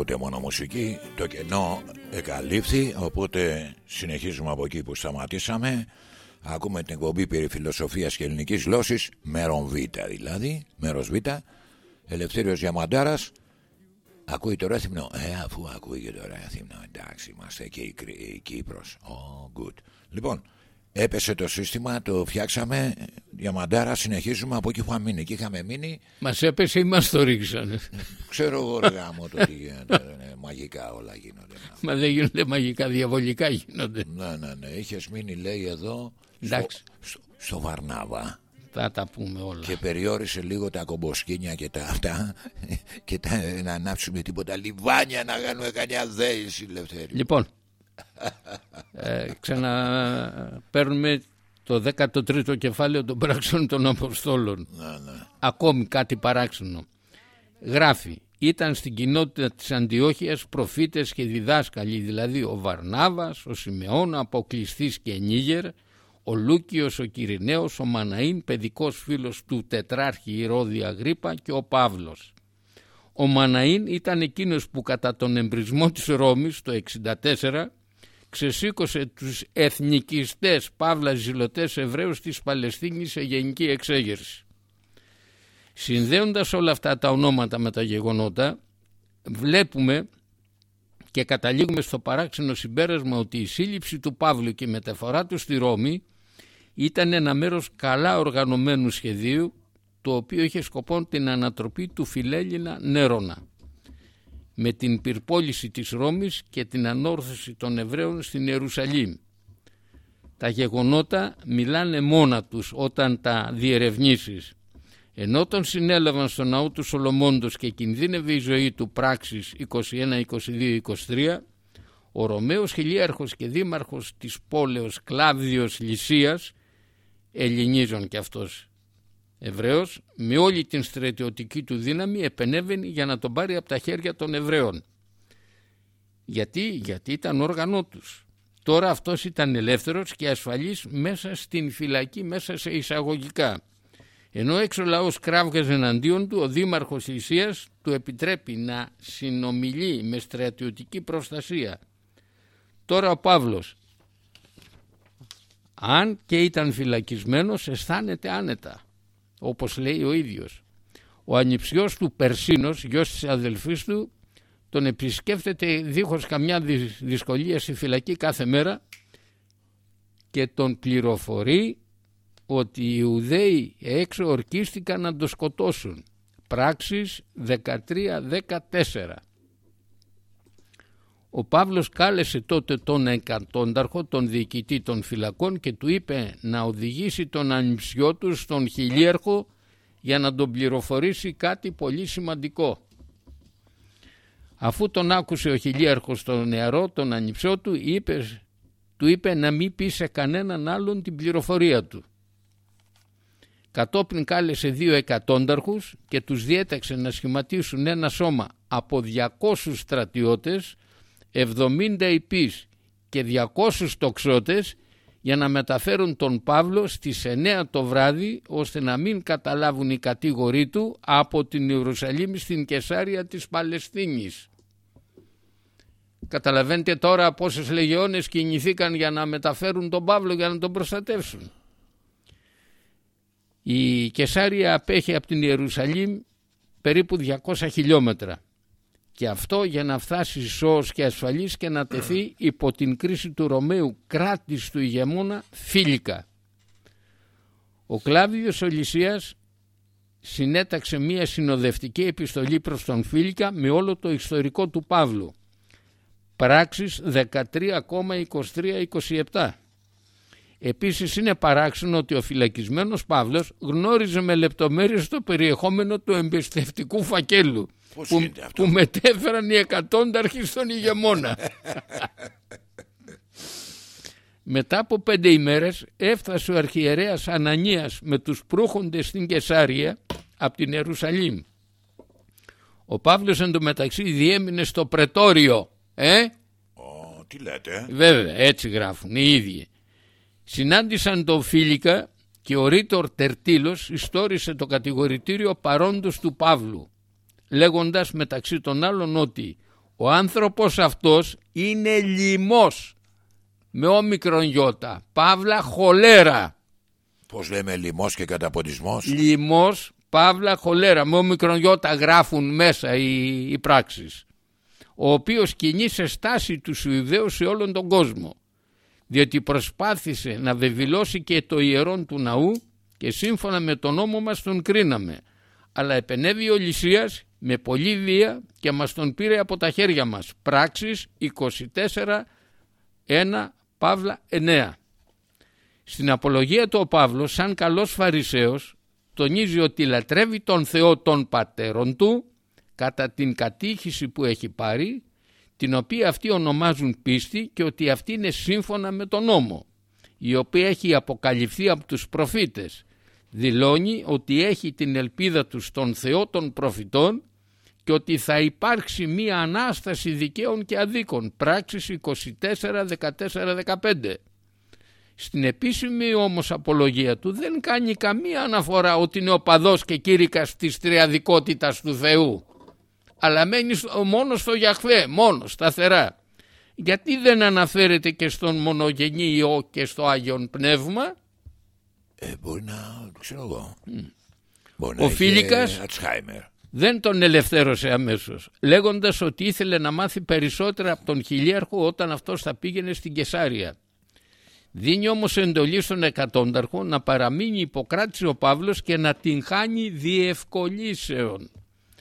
αφού ακούτε μόνο μουσική το κενό εκαλύφθη οπότε συνεχίζουμε από εκεί που σταματήσαμε. Ακούμε την εκπομπή περί φιλοσοφίας και ελληνικής γλώσσης μέρον Β δηλαδή μέρος Β. Ελευθέριος Διαμαντάρας. Ακούει το ρέθυμνο Ε αφού ακούει και το ρέθυμνο Εντάξει είμαστε και η, η Κύπρος. Oh, good. Λοιπόν Έπεσε το σύστημα, το φτιάξαμε. Διαμαντάρα, συνεχίζουμε από εκεί που είχαμε μείνει. Εκεί είχαμε μείνει. Μας έπεσε ή μας το ρίξανε. Ξέρω εγώ, ρε γάμο, το τι γίνεται. μαγικά όλα γίνονται. Μα δεν γίνονται μαγικά, διαβολικά γίνονται. Ναι, ναι, ναι. Είχες μείνει, λέει εδώ. Στο, στο, στο Βαρνάβα. Θα τα πούμε όλα. Και περιόρισε λίγο τα κομποσκίνια και τα αυτά. και τα, να ανάψουμε τίποτα λιβάνια να κάνουμε κανένα δέηση, Λευτέρη. Λοιπόν, ε, ξαναπαίρνουμε το 13ο κεφάλαιο των πράξεων των Αποστόλων. Ναι, ναι. Ακόμη κάτι παράξενο. Γράφει, ήταν στην κοινότητα της Αντιόχειας προφήτες και διδάσκαλοι, δηλαδή ο Βαρνάβας, ο Σιμεών, αποκλειστής και Νίγερ, ο Λούκιος, ο Κυριναίος, ο Μαναΐν, παιδικός φίλος του τετράρχη Ηρώδη Αγρίπα και ο Παύλος. Ο Μαναΐν ήταν εκείνος που κατά τον εμπρισμό της Ρώμης το 64 ξεσήκωσε τους εθνικιστές παύλα ζηλωτές Εβραίους της Παλαιστίνης σε γενική εξέγερση. Συνδέοντας όλα αυτά τα ονόματα με τα γεγονότα βλέπουμε και καταλήγουμε στο παράξενο συμπέρασμα ότι η σύλληψη του Παύλου και η μεταφορά του στη Ρώμη ήταν ένα μέρος καλά οργανωμένου σχεδίου το οποίο είχε σκοπό την ανατροπή του φιλέλληνα Νέρονα με την πυρπόληση της Ρώμης και την ανόρθωση των Εβραίων στην Ιερουσαλήμ. Τα γεγονότα μιλάνε μόνα τους όταν τα διερευνήσεις. Ενώ τον συνέλαβαν στο ναό του Σολομόντος και κινδύνευε η ζωή του πράξης 21, 22, 23, ο Ρωμαίος χιλιάρχος και δήμαρχος της πόλεως Κλάβδιος Λυσίας, Ελληνίζων και αυτός Εβραίος με όλη την στρατιωτική του δύναμη επενέβαινε για να τον πάρει από τα χέρια των Εβραίων. Γιατί, γιατί ήταν όργανό τους. Τώρα αυτός ήταν ελεύθερος και ασφαλής μέσα στην φυλακή, μέσα σε εισαγωγικά. Ενώ έξω ο λαός κράβγαζε εναντίον του, ο δήμαρχος Ισίας του επιτρέπει να συνομιλεί με στρατιωτική προστασία. Τώρα ο Παύλος, αν και ήταν φυλακισμένος, αισθάνεται άνετα όπως λέει ο ίδιος. Ο ανιψιός του Περσίνος, γιος της αδελφής του, τον επισκέφτεται δίχως καμιά δυσκολία στη φυλακή κάθε μέρα και τον πληροφορεί ότι οι Ιουδαίοι έξω ορκίστηκαν να τον σκοτώσουν. Πράξεις 13-14. Ο Παύλος κάλεσε τότε τον εκατόνταρχο, τον διοικητή των φυλακών και του είπε να οδηγήσει τον ανιψιό τους στον χιλίαρχο για να τον πληροφορήσει κάτι πολύ σημαντικό. Αφού τον άκουσε ο χιλίαρχος τον νεαρό, τον ανιψιό του, είπε, του είπε να μην πει σε κανέναν άλλον την πληροφορία του. Κατόπιν κάλεσε δύο εκατόνταρχους και τους διέταξε να σχηματίσουν ένα σώμα από 200 στρατιώτες 70 υπείς και 200 τοξότες για να μεταφέρουν τον Παύλο στις 9 το βράδυ ώστε να μην καταλάβουν οι κατηγοροί του από την Ιερουσαλήμ στην Κεσάρια της Παλαιστίνης. Καταλαβαίνετε τώρα πόσες λεγεώνες κινηθήκαν για να μεταφέρουν τον Παύλο για να τον προστατεύσουν. Η Κεσάρια απέχει από την Ιερουσαλήμ περίπου 200 χιλιόμετρα και αυτό για να φτάσει σώος και ασφαλής και να τεθεί υπό την κρίση του Ρωμαίου κράτης του ηγεμόνα Φίλικα. Ο Κλάβιος Ολυσίας συνέταξε μία συνοδευτική επιστολή προς τον Φίλικα με όλο το ιστορικό του Παύλου. Πράξεις 13,23-27. Επίσης είναι παράξενο ότι ο φυλακισμένος Παύλος γνώριζε με λεπτομέρειες το περιεχόμενο του εμπιστευτικού φακέλου που, που μετέφεραν οι εκατόνταρχοι στον ηγεμόνα. Μετά από πέντε ημέρες έφτασε ο αρχιερέας Ανανίας με τους προύχοντες στην Κεσάρια από την Ιερουσαλήμ. Ο Παύλος εντωμεταξύ διέμεινε στο πρετόριο. Ε; τι λέτε. Βέβαια έτσι γράφουν οι ίδιοι. Συνάντησαν τον Φίλικα και ο Ρίτορ Τερτήλος ιστόρισε το κατηγορητήριο παρόντος του Παύλου λέγοντας μεταξύ των άλλων ότι ο άνθρωπος αυτός είναι λιμός με όμικρον γιώτα, παύλα χολέρα. Πώς λέμε λιμός και καταποντισμός; Λιμός, παύλα χολέρα, με όμικρον γιώτα γράφουν μέσα οι, οι πράξεις. Ο οποίος κινεί σε στάση του Ιουδαίου σε όλον τον κόσμο. Διότι προσπάθησε να βεβηλώσει και το ιερόν του ναού και σύμφωνα με τον νόμο μας τον κρίναμε. Αλλά επενέβη ο Λυσίας με πολλή βία και μας τον πήρε από τα χέρια μας. Πράξεις 24, 1, Παύλα 9. Στην απολογία του ο Παύλος σαν καλός φαρισαίος τονίζει ότι λατρεύει τον Θεό των πατέρων του κατά την κατήχηση που έχει πάρει την οποία αυτοί ονομάζουν πίστη και ότι αυτή είναι σύμφωνα με τον νόμο η οποία έχει αποκαλυφθεί από τους προφήτες δηλώνει ότι έχει την ελπίδα του στον Θεό των προφητών και ότι θα υπάρξει μία Ανάσταση δικαίων και αδίκων. Πράξεις 24, 14, 15. Στην επίσημη όμως απολογία του δεν κάνει καμία αναφορά ότι είναι ο παδός και κήρυκας της τριαδικότητας του Θεού. Αλλά μένει μόνος στο Γιαχβέ, μόνος σταθερά. Γιατί δεν αναφέρεται και στον μονογενή Υιό και στο Άγιον Πνεύμα; Ε, μπορεί να, ξέρω εγώ. ο Φίλικας; Δεν τον ελευθέρωσε αμέσως λέγοντας ότι ήθελε να μάθει περισσότερα από τον χιλιάρχο όταν αυτός θα πήγαινε στην Κεσάρια. Δίνει όμως εντολή στον εκατόνταρχο να παραμείνει υποκράτηση ο Παύλος και να την χάνει διευκολύσεων.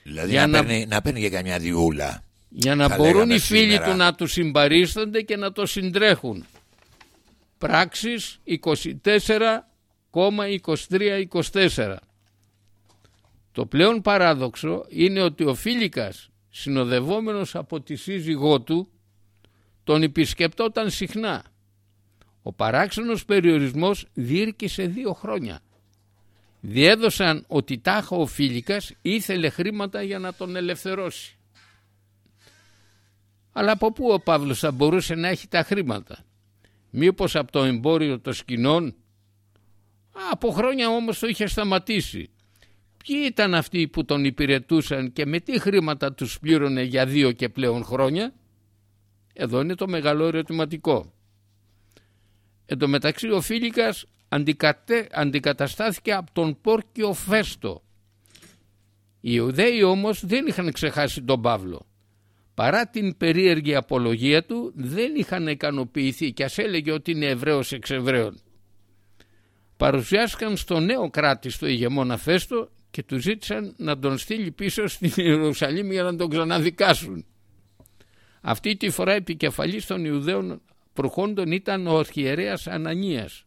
Δηλαδή για να, παίρνει, να παίρνει και καμιά διούλα. Για να μπορούν οι φίλοι του να του συμπαρίστανται και να το συντρέχουν. Πράξεις 24,23-24 το πλέον παράδοξο είναι ότι ο Φίλικας συνοδευόμενος από τη σύζυγό του τον επισκεπτόταν συχνά. Ο παράξενος περιορισμός διήρκησε δύο χρόνια. Διέδωσαν ότι τάχα ο Φίλικας ήθελε χρήματα για να τον ελευθερώσει. Αλλά από πού ο Παύλος θα μπορούσε να έχει τα χρήματα; Μήπως από το εμπόριο των σκηνών; Από χρόνια όμως το είχε σταματήσει Ποιοι ήταν αυτοί που τον υπηρετούσαν και με τι χρήματα τους πλήρωνε για δύο και πλέον χρόνια; Εδώ είναι το μεγάλο ερωτηματικό. Εν τω μεταξύ ο Φίλικας αντικατε... αντικαταστάθηκε από τον Πόρκιο Φέστο. Οι Ιουδαίοι όμως δεν είχαν ξεχάσει τον Παύλο. Παρά την περίεργη απολογία του δεν είχαν ικανοποιηθεί και ας έλεγε ότι είναι Εβραίος εξ Εβραίων. Παρουσιάστηκαν στο νέο κράτη στο ηγεμόνα Φέστο και τους ζήτησαν να τον στείλει πίσω στην Ιερουσαλήμ για να τον ξαναδικάσουν. Αυτή τη φορά επικεφαλής των Ιουδαίων προχόντων ήταν ο αρχιερέας Ανανίας.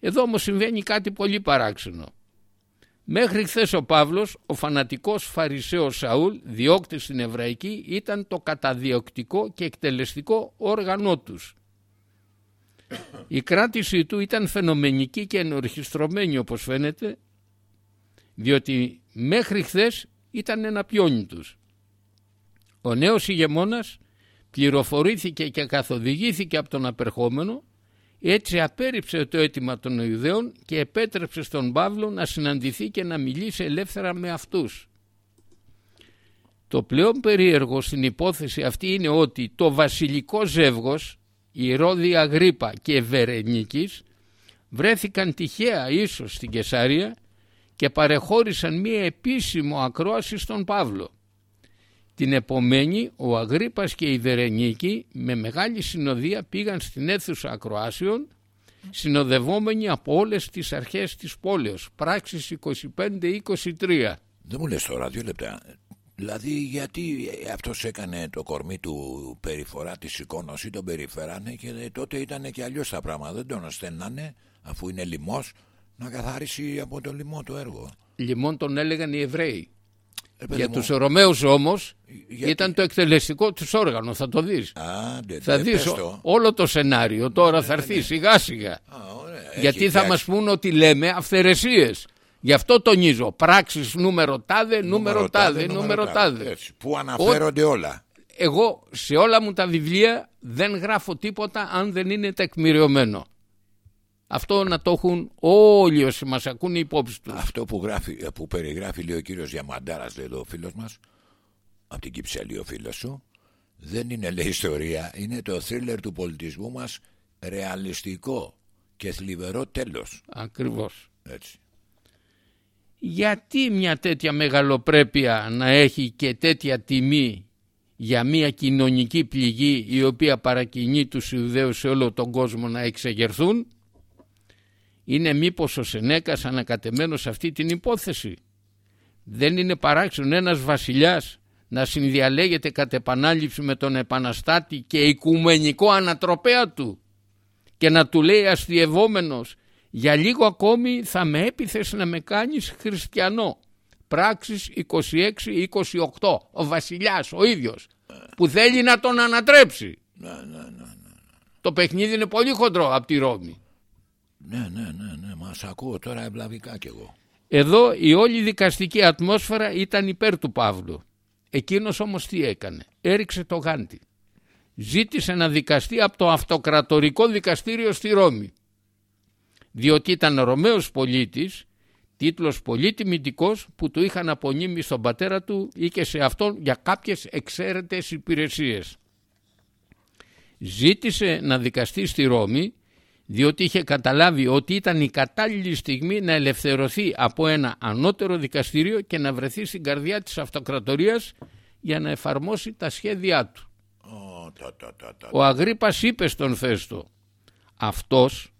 Εδώ όμως συμβαίνει κάτι πολύ παράξενο. Μέχρι χθες ο Παύλος, ο φανατικός φαρισαίος Σαούλ, διώκτης στην Εβραϊκή, ήταν το καταδιοκτικό και εκτελεστικό όργανό τους. Η κράτηση του ήταν φαινομενική και ενορχιστρωμένη όπως φαίνεται διότι μέχρι χθες ήταν ένα πιόνι τους. Ο νέος ηγεμόνας πληροφορήθηκε και καθοδηγήθηκε από τον απερχόμενο έτσι απέρριψε το αίτημα των Ιουδαίων και επέτρεψε στον Παύλο να συναντηθεί και να μιλήσει ελεύθερα με αυτούς. Το πλέον περίεργο στην υπόθεση αυτή είναι ότι το βασιλικό ζεύγος, η Ρώδη Αγρίπα και Βερενίκης βρέθηκαν τυχαία ίσως στην Κεσάρια και παρεχώρησαν μία επίσημο ακρόαση στον Παύλο. Την επομένη ο Αγρίπας και η Βερενίκη με μεγάλη συνοδεία πήγαν στην αίθουσα ακροάσεων συνοδευόμενοι από όλες τις αρχές της πόλεως, πράξεις 25-23. Δεν μου λες τώρα δύο λεπτά. Δηλαδή γιατί αυτός έκανε το κορμί του περιφορά της εικόνας ή τον περιφέρανε και τότε ήταν και αλλιώς τα πράγματα. Δεν τον στέλνανε αφού είναι λιμός να καθαρίσει από το λοιμό το έργο. Λιμόν τον έλεγαν οι Εβραίοι. Ε, Για τους Ρωμαίους όμως ήταν το εκτελεστικό του όργανος, θα το δεις. θα δεις όλο το σενάριο, τώρα θα έρθει σιγά σιγά. Γιατί θα μας πούν ότι λέμε αυθαιρεσίες. Γι' αυτό τονίζω, πράξεις νούμερο τάδε, νούμερο τάδε, νούμερο τάδε. Πού αναφέρονται όλα. Εγώ σε όλα μου τα βιβλία δεν γράφω τίποτα αν δεν είναι τεκμηριωμένο. Αυτό να το έχουν όλοι όσοι μας ακούν υπόψη τους. Αυτό που, γράφει, που περιγράφει λέει ο κύριος Διαμαντάρας λέει εδώ ο φίλος μας από την Κυψέλη ο φίλος σου δεν είναι λέει ιστορία είναι το θρίλερ του πολιτισμού μας ρεαλιστικό και θλιβερό τέλος. Ακριβώς. Έτσι. Γιατί μια τέτοια μεγαλοπρέπεια να έχει και τέτοια τιμή για μια κοινωνική πληγή η οποία παρακινεί τους Ιουδαίους σε όλο τον κόσμο να εξεγερθούν; Είναι μήπως ο Σενέκας ανακατεμένος σε αυτή την υπόθεση; Δεν είναι παράξενο ένας βασιλιάς να συνδιαλέγεται κατ' επανάληψη με τον επαναστάτη και οικουμενικό ανατροπέα του και να του λέει αστειευόμενος για λίγο ακόμη θα με έπιθες να με κάνεις χριστιανό. Πράξεις 26-28. Ο βασιλιάς ο ίδιος που θέλει να τον ανατρέψει. Ναι, ναι, ναι, ναι. Το παιχνίδι είναι πολύ χοντρό από τη Ρώμη. Ναι, ναι, ναι, ναι. Μας ακούω τώρα ευλαβικά κι εγώ. Εδώ η όλη δικαστική ατμόσφαιρα ήταν υπέρ του Παύλου. Εκείνος όμως τι έκανε; Έριξε το γάντι. Ζήτησε να δικαστεί από το αυτοκρατορικό δικαστήριο στη Ρώμη. Διότι ήταν Ρωμαίος πολίτης, τίτλος πολύ τιμητικός που του είχαν απονείμει στον πατέρα του ή και σε αυτόν για κάποιες εξαίρετες υπηρεσίες. Ζήτησε να δικαστεί στη Ρώμη διότι είχε καταλάβει ότι ήταν η κατάλληλη στιγμή να ελευθερωθεί από ένα ανώτερο δικαστήριο και να βρεθεί στην καρδιά της αυτοκρατορίας για να εφαρμόσει τα σχέδιά του. Ο Αγρίπας είπε στον Φέστο αυτός,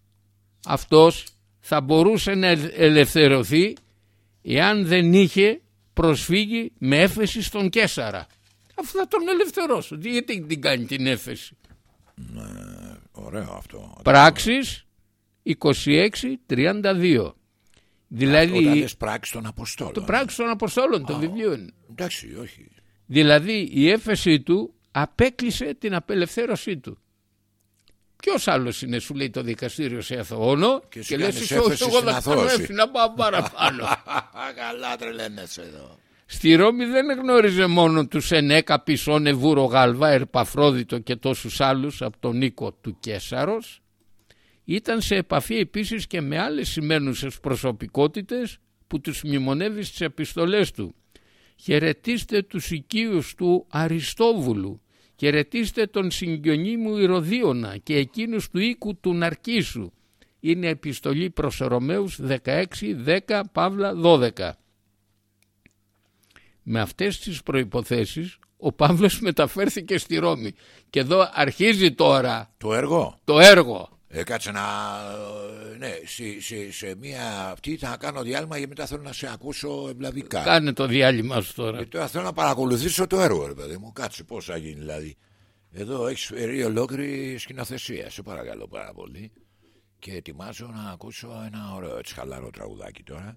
αυτός θα μπορούσε να ελευθερωθεί εάν δεν είχε προσφύγει με έφεση στον Κέσαρα. Αυτό θα τον ελευθερώσω. Γιατί την κάνει την έφεση; Ναι, ωραίο αυτό. Πράξεις 26-32. Δηλαδή, Όταν λες πράξεις των Αποστόλων. το πράξη των Αποστόλων, το βιβλίο είναι. Εντάξει, όχι. Δηλαδή η έφεση του απέκλεισε την απελευθέρωσή του. Ποιος άλλος είναι, σου λέει το δικαστήριο σε Αθώο Και σου και λες: κάνεις Εσύ έφεση εγώ στην θα κάνω αθώωση». έφη να πάω παραπάνω. Καλά τρελαίνεσαι εδώ. Στη Ρώμη δεν γνώριζε μόνο τους Σενέκα, Πισόνε, Βούρο, Γάλβα, Ερπαφρόδιτο και τόσους άλλους από τον Νίκο του Κέσαρος. Ήταν σε επαφή επίσης και με άλλες σημαίνουσες προσωπικότητες που τους μνημονεύει στις επιστολές του. Χαιρετίστε τους οικείους του Αριστόβουλου, χαιρετίστε τον συγγενή μου Ηρωδίωνα και εκείνους του οίκου του Ναρκίσου. Είναι επιστολή προς Ρωμαίους 16, 10, Παύλα 12. Με αυτές τις προϋποθέσεις ο Παύλος μεταφέρθηκε στη Ρώμη και εδώ αρχίζει τώρα Το έργο; το έργο. Ε, κάτσε να. ε, Ναι, σε, σε, σε μία αυτή θα κάνω διάλειμμα γιατί μετά θέλω να σε ακούσω ευλαβικά. Κάνε το διάλειμμα σου τώρα. Γιατί τώρα θέλω να παρακολουθήσω το έργο, ρε παιδί μου. Κάτσε πώς θα γίνει δηλαδή. Εδώ έχεις φέρει ολόκληρη σκηνοθεσία. Σε παρακαλώ πάρα πολύ. Και ετοιμάζω να ακούσω ένα ωραίο έτσι χαλαρό τραγουδάκι τώρα.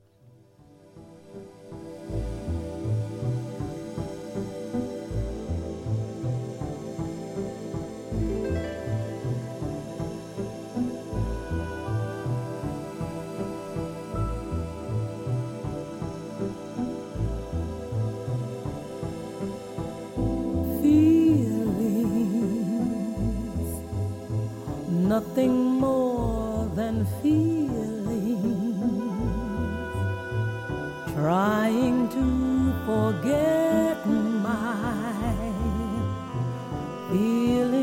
Nothing more than feelings, trying to forget my feelings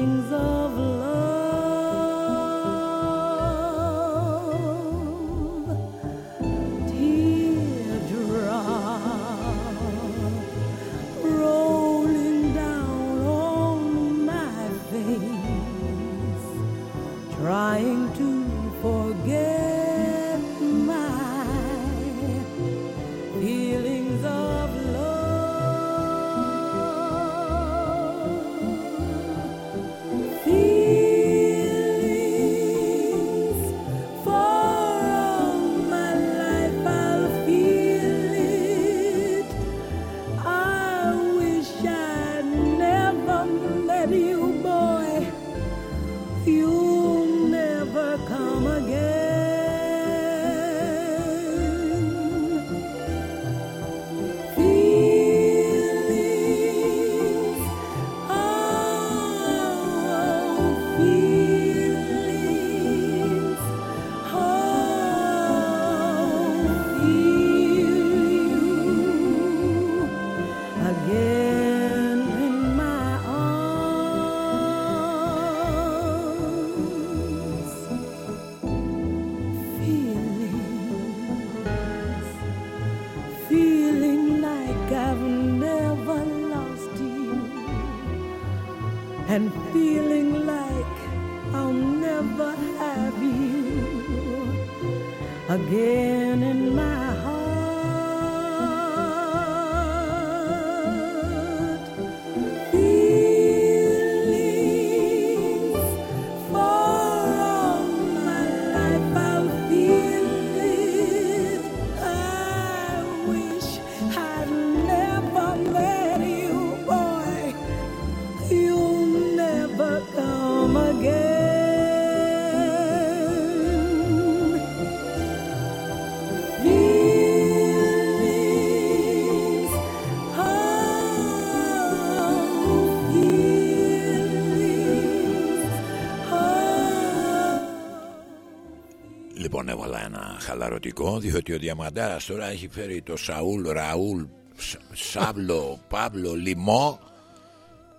χαλαρωτικό διότι ο Διαμαντάρας τώρα έχει φέρει το Σαούλ, Ραούλ, Σ- Σάβλο, Παύλο, Λιμό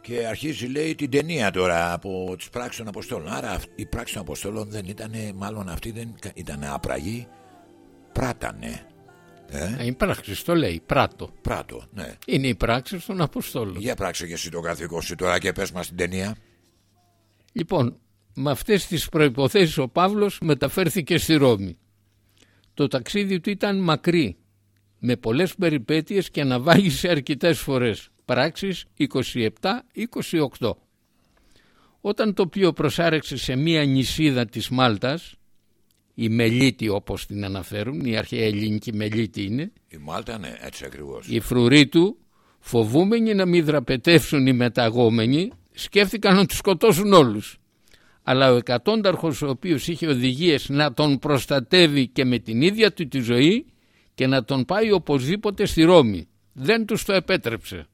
και αρχίζει λέει την ταινία τώρα από τις πράξεις των Αποστόλων. Άρα αυ- η πράξη των Αποστόλων δεν ήταν, μάλλον αυτή δεν ήταν άπραγη, πράτανε. Ε, Η πράξη το λέει, πράτο. πράτο, ναι. Είναι η πράξη των Αποστόλων. Για πράξε και εσύ το καθήκον σου τώρα και πες μας την ταινία. Λοιπόν, με αυτές τις προϋποθέσεις ο Παύλος μεταφέρθηκε στη Ρώμη. Το ταξίδι του ήταν μακρύ, με πολλές περιπέτειες και αναβάγησε αρκετές φορές. Πράξεις 27-28. Όταν το πλοίο προσάρεξε σε μία νησίδα της Μάλτας, η Μελίτη όπως την αναφέρουν, η αρχαία ελληνική Μελίτη είναι, Η Μάλτα, ναι, έτσι ακριβώς. οι φρουροί του, φοβούμενοι να μην δραπετεύσουν οι μεταγόμενοι, σκέφτηκαν να τους σκοτώσουν όλους. Αλλά ο εκατόνταρχος ο οποίος είχε οδηγίες να τον προστατεύει και με την ίδια του τη ζωή και να τον πάει οπωσδήποτε στη Ρώμη. Δεν τους το επέτρεψε.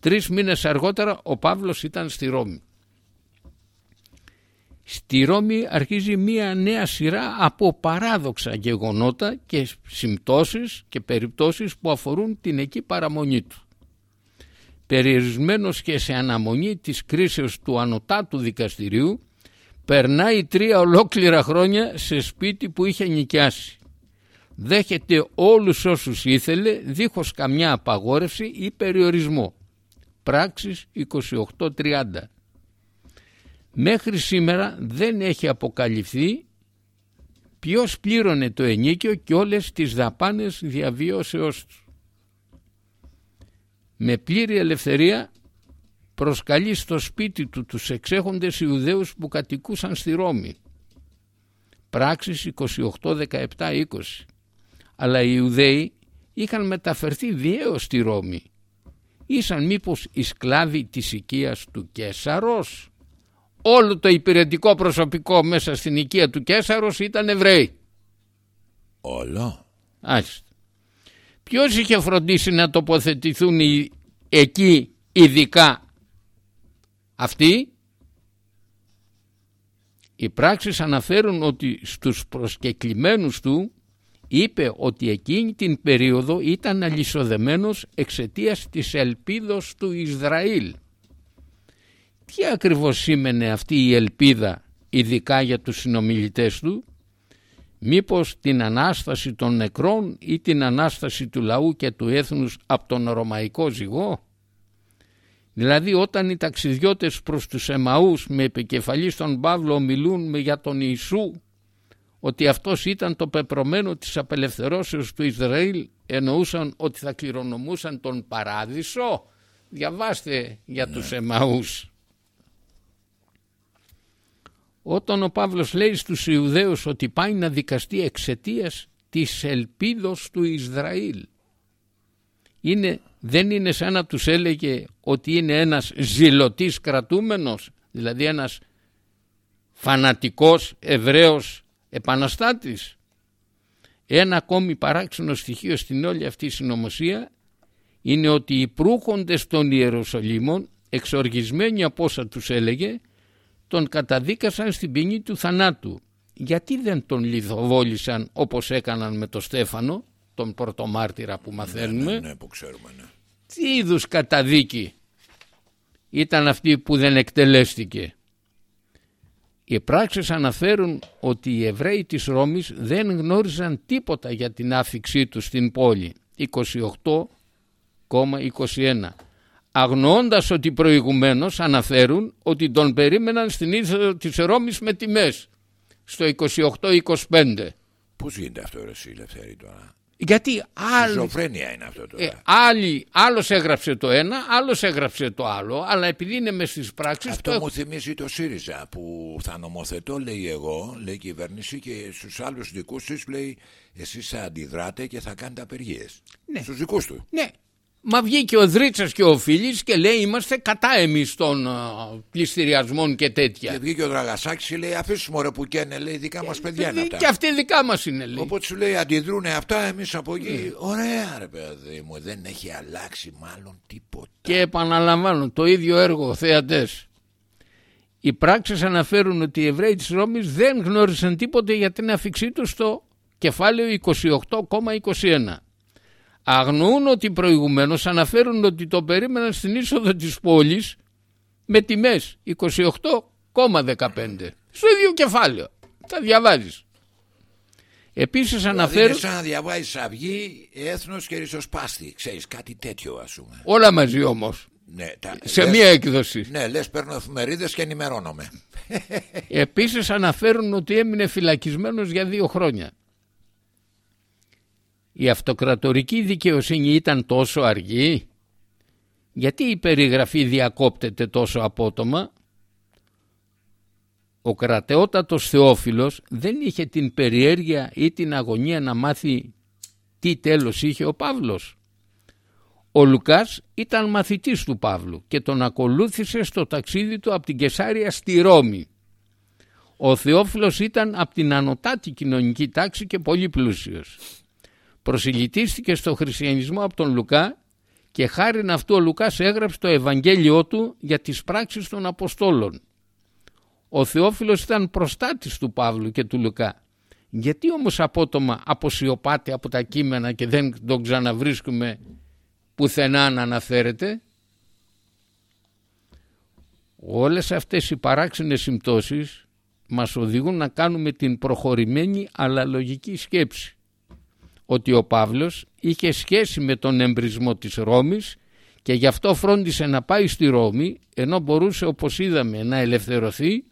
Τρεις μήνες αργότερα ο Παύλος ήταν στη Ρώμη. Στη Ρώμη αρχίζει μία νέα σειρά από παράδοξα γεγονότα και συμπτώσεις και περιπτώσεις που αφορούν την εκεί παραμονή του. Περιορισμένος και σε αναμονή της κρίσεως του ανωτάτου δικαστηρίου περνάει τρία ολόκληρα χρόνια σε σπίτι που είχε νοικιάσει. Δέχεται όλους όσους ήθελε δίχως καμιά απαγόρευση ή περιορισμό. Πράξεις 28-30 μέχρι σήμερα δεν έχει αποκαλυφθεί ποιος πλήρωνε το ενίκιο και όλες τις δαπάνες διαβίωσεώς τους. Με πλήρη ελευθερία προσκαλεί στο σπίτι του τους εξέχοντες Ιουδαίους που κατοικούσαν στη Ρώμη. Πράξεις 28-17-20. Αλλά οι Ιουδαίοι είχαν μεταφερθεί διέως στη Ρώμη. Ήσαν μήπως οι σκλάβοι της οικίας του Κέσαρος όλο το υπηρετικό προσωπικό μέσα στην οικία του Κέσαρος ήταν Εβραίοι. Όλο. Άλιστα. Ποιος είχε φροντίσει να τοποθετηθούν οι- εκεί ειδικά αυτοί. Οι πράξεις αναφέρουν ότι στους προσκεκλημένους του είπε ότι εκείνη την περίοδο ήταν αλυσοδεμένος εξαιτίας της ελπίδος του Ισραήλ. Τι ακριβώς σήμαινε αυτή η ελπίδα ειδικά για τους συνομιλητές του; Μήπως την Ανάσταση των νεκρών ή την Ανάσταση του λαού και του έθνους από τον Ρωμαϊκό ζυγό; Δηλαδή όταν οι ταξιδιώτες προς τους Εμαούς με επικεφαλής στον Παύλο μιλούν με για τον Ιησού ότι αυτός ήταν το πεπρωμένο της απελευθερώσεως του Ισραήλ εννοούσαν ότι θα κληρονομούσαν τον παράδεισο. Διαβάστε για τους Εμαούς. Όταν ο Παύλος λέει στους Ιουδαίους ότι πάει να δικαστεί εξαιτίας της ελπίδος του Ισραήλ είναι, δεν είναι σαν να τους έλεγε ότι είναι ένας ζηλωτής κρατούμενος δηλαδή ένας φανατικός Εβραίος επαναστάτης ένα ακόμη παράξενο στοιχείο στην όλη αυτή συνωμοσία είναι ότι οι προύχοντες των Ιεροσολύμων εξοργισμένοι από όσα τους έλεγε τον καταδίκασαν στην ποινή του θανάτου. Γιατί δεν τον λιθοβόλησαν όπως έκαναν με τον Στέφανο, τον πρωτομάρτυρα που μαθαίνουμε. Ναι, ναι, που ξέρουμε, ναι. Τι είδους καταδίκη ήταν αυτή που δεν εκτελέστηκε; Οι πράξεις αναφέρουν ότι οι Εβραίοι της Ρώμης δεν γνώριζαν τίποτα για την άφηξή τους στην πόλη. 28,21 αγνοώντας ότι προηγουμένως αναφέρουν ότι τον περίμεναν στην είσοδο της Ρώμης με τιμές στο 28-25. Πού Πώς γίνεται αυτό ρε εσύ Ελευθερή τώρα; Γιατί άλλοι, Σχιζοφρένεια είναι αυτό τώρα. ε, άλλοι, άλλος έγραψε το ένα, άλλος έγραψε το άλλο, αλλά επειδή είναι μες στις πράξεις το Αυτό έχουν- μου θυμίζει το ΣΥΡΙΖΑ που θα νομοθετώ λέει εγώ, λέει η κυβέρνηση και στους άλλους δικούς τους λέει εσείς θα αντιδράτε και θα κάνετε απεργίες. Ναι. Στους δικούς του. Ναι. Μα βγήκε ο Δρίτσας και ο Φίλης και λέει είμαστε κατά εμείς των α, πληστηριασμών και τέτοια. Και βγήκε ο Δραγασάκης και λέει αφήσουμε μωρέ που καίνε λέει δικά μας παιδιά είναι αυτά. και αυτή δικά μας είναι λέει. Οπότε σου λέει αντιδρούνε αυτά εμείς από εκεί. Ναι. Ωραία ρε παιδί μου δεν έχει αλλάξει μάλλον τίποτα. Και επαναλαμβάνω το ίδιο έργο θεατές. Οι πράξεις αναφέρουν ότι οι Εβραίοι της Ρώμης δεν γνώρισαν τίποτε για την αφήξή τους στο κεφάλαιο 28,21. Αγνοούν ότι προηγουμένως αναφέρουν ότι το περίμεναν στην είσοδο της πόλης με τιμές 28,15. Στο ίδιο κεφάλαιο. Τα διαβάζεις. Επίσης Δηλαδή αναφέρουν είναι σαν να διαβάζεις αυγή, έθνος και ριζοσπάστη. Ξέρεις κάτι τέτοιο ας πούμε. όλα μαζί όμως. Ναι, τα, Σε λες- μία έκδοση. Ναι, λες παίρνω εφημερίδες και ενημερώνομαι. Επίσης αναφέρουν ότι έμεινε φυλακισμένος για δύο χρόνια. Η αυτοκρατορική δικαιοσύνη ήταν τόσο αργή; Γιατί η περιγραφή διακόπτεται τόσο απότομα; Ο κρατεότατος Θεόφιλος δεν είχε την περιέργεια ή την αγωνία να μάθει τι τέλος είχε ο Παύλος. Ο Λουκάς ήταν μαθητής του Παύλου και τον ακολούθησε στο ταξίδι του από την Κεσάρια στη Ρώμη. Ο Θεόφιλος ήταν από την ανωτάτη κοινωνική τάξη και πολύ πλούσιος. Προσιλητίστηκε στο χριστιανισμό από τον Λουκά και χάρη αυτού ο Λουκάς έγραψε το Ευαγγέλιό του για τις πράξεις των Αποστόλων. Ο Θεόφιλος ήταν προστάτης του Παύλου και του Λουκά. Γιατί όμως απότομα αποσιωπάται από τα κείμενα και δεν τον ξαναβρίσκουμε πουθενά να αναφέρεται; Όλες αυτές οι παράξενες συμπτώσεις μας οδηγούν να κάνουμε την προχωρημένη αλλά λογική σκέψη ότι ο Παύλος είχε σχέση με τον εμπρισμό της Ρώμης και γι' αυτό φρόντισε να πάει στη Ρώμη ενώ μπορούσε όπως είδαμε να ελευθερωθεί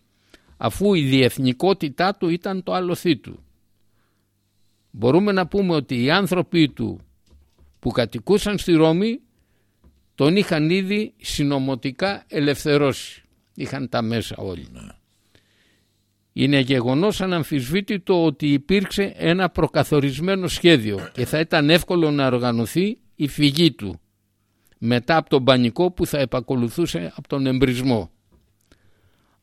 αφού η διεθνικότητά του ήταν το άλοθή του. Μπορούμε να πούμε ότι οι άνθρωποι του που κατοικούσαν στη Ρώμη τον είχαν ήδη συνομωτικά ελευθερώσει. Είχαν τα μέσα όλοι. Είναι γεγονός αναμφισβήτητο ότι υπήρξε ένα προκαθορισμένο σχέδιο και θα ήταν εύκολο να οργανωθεί η φυγή του μετά από τον πανικό που θα επακολουθούσε από τον εμπρισμό.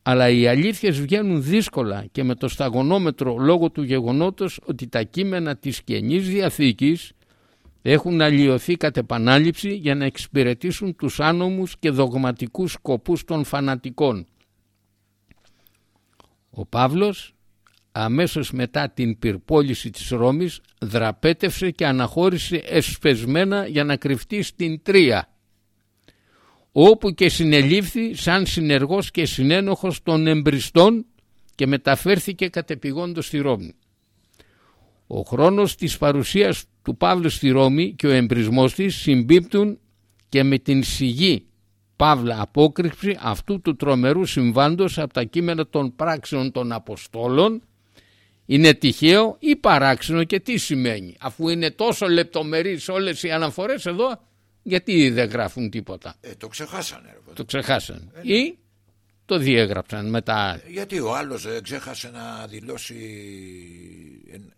Αλλά οι αλήθειες βγαίνουν δύσκολα και με το σταγονόμετρο λόγω του γεγονότος ότι τα κείμενα της Καινής Διαθήκης έχουν αλλοιωθεί κατ' επανάληψη για να εξυπηρετήσουν τους άνομους και δογματικούς σκοπούς των φανατικών. Ο Παύλος αμέσως μετά την πυρπόληση της Ρώμης δραπέτευσε και αναχώρησε εσπεσμένα για να κρυφτεί στην Τρία όπου και συνελήφθη σαν συνεργός και συνένοχος των εμπριστών και μεταφέρθηκε κατεπηγόντως στη Ρώμη. Ο χρόνος της παρουσίας του Παύλου στη Ρώμη και ο εμπρισμός της συμπίπτουν και με την σιγή Παύλα απόκρυψη αυτού του τρομερού συμβάντος από τα κείμενα των πράξεων των Αποστόλων είναι τυχαίο ή παράξενο και τι σημαίνει αφού είναι τόσο λεπτομερείς όλες οι αναφορές εδώ γιατί δεν γράφουν τίποτα; Ε, το ξεχάσανε ρε παιδί. το ξεχάσαν ή το διέγραψαν μετά Γιατί ο άλλος ε, ξέχασε να δηλώσει εν-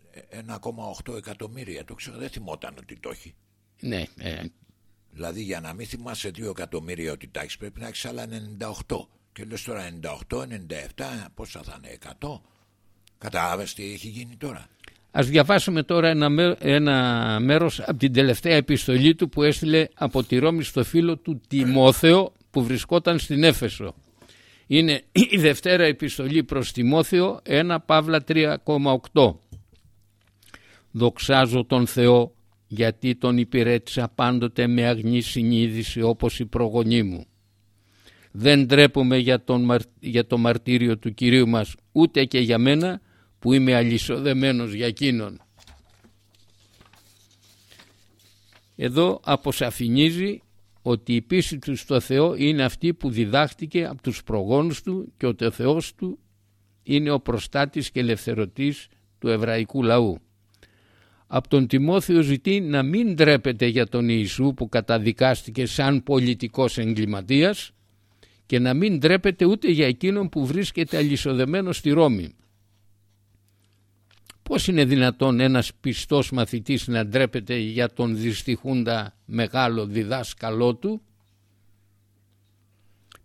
1,8 εκατομμύρια. Το ξέχασε, δεν θυμόταν ότι το έχει. ναι, ε, Δηλαδή για να μην θυμάσαι 2 εκατομμύρια ότι τα έχεις πρέπει να έχεις άλλα 98. Και λες τώρα 98, 97, πόσα θα είναι, 100. Κατάλαβες τι έχει γίνει τώρα; Ας διαβάσουμε τώρα ένα, μέ- ένα μέρος από την τελευταία επιστολή του που έστειλε από τη Ρώμη στο φίλο του Τιμόθεο που βρισκόταν στην Έφεσο. Είναι η δευτέρα επιστολή προς Τιμόθεο 1 Παύλα 3,8. Δοξάζω τον Θεό γιατί τον υπηρέτησα πάντοτε με αγνή συνείδηση όπως η προγονή μου. Δεν ντρέπομαι για, τον, μαρ- για το μαρτύριο του Κυρίου μας ούτε και για μένα που είμαι αλυσοδεμένος για εκείνον. Εδώ αποσαφηνίζει ότι η πίστη του στο Θεό είναι αυτή που διδάχτηκε από τους προγόνους του και ότι ο Θεός του είναι ο προστάτης και ελευθερωτής του εβραϊκού λαού. Από τον Τιμόθεο ζητεί να μην ντρέπεται για τον Ιησού που καταδικάστηκε σαν πολιτικός εγκληματίας και να μην ντρέπεται ούτε για εκείνον που βρίσκεται αλυσοδεμένο στη Ρώμη. Πώς είναι δυνατόν ένας πιστός μαθητής να ντρέπεται για τον δυστυχούντα μεγάλο διδάσκαλό του;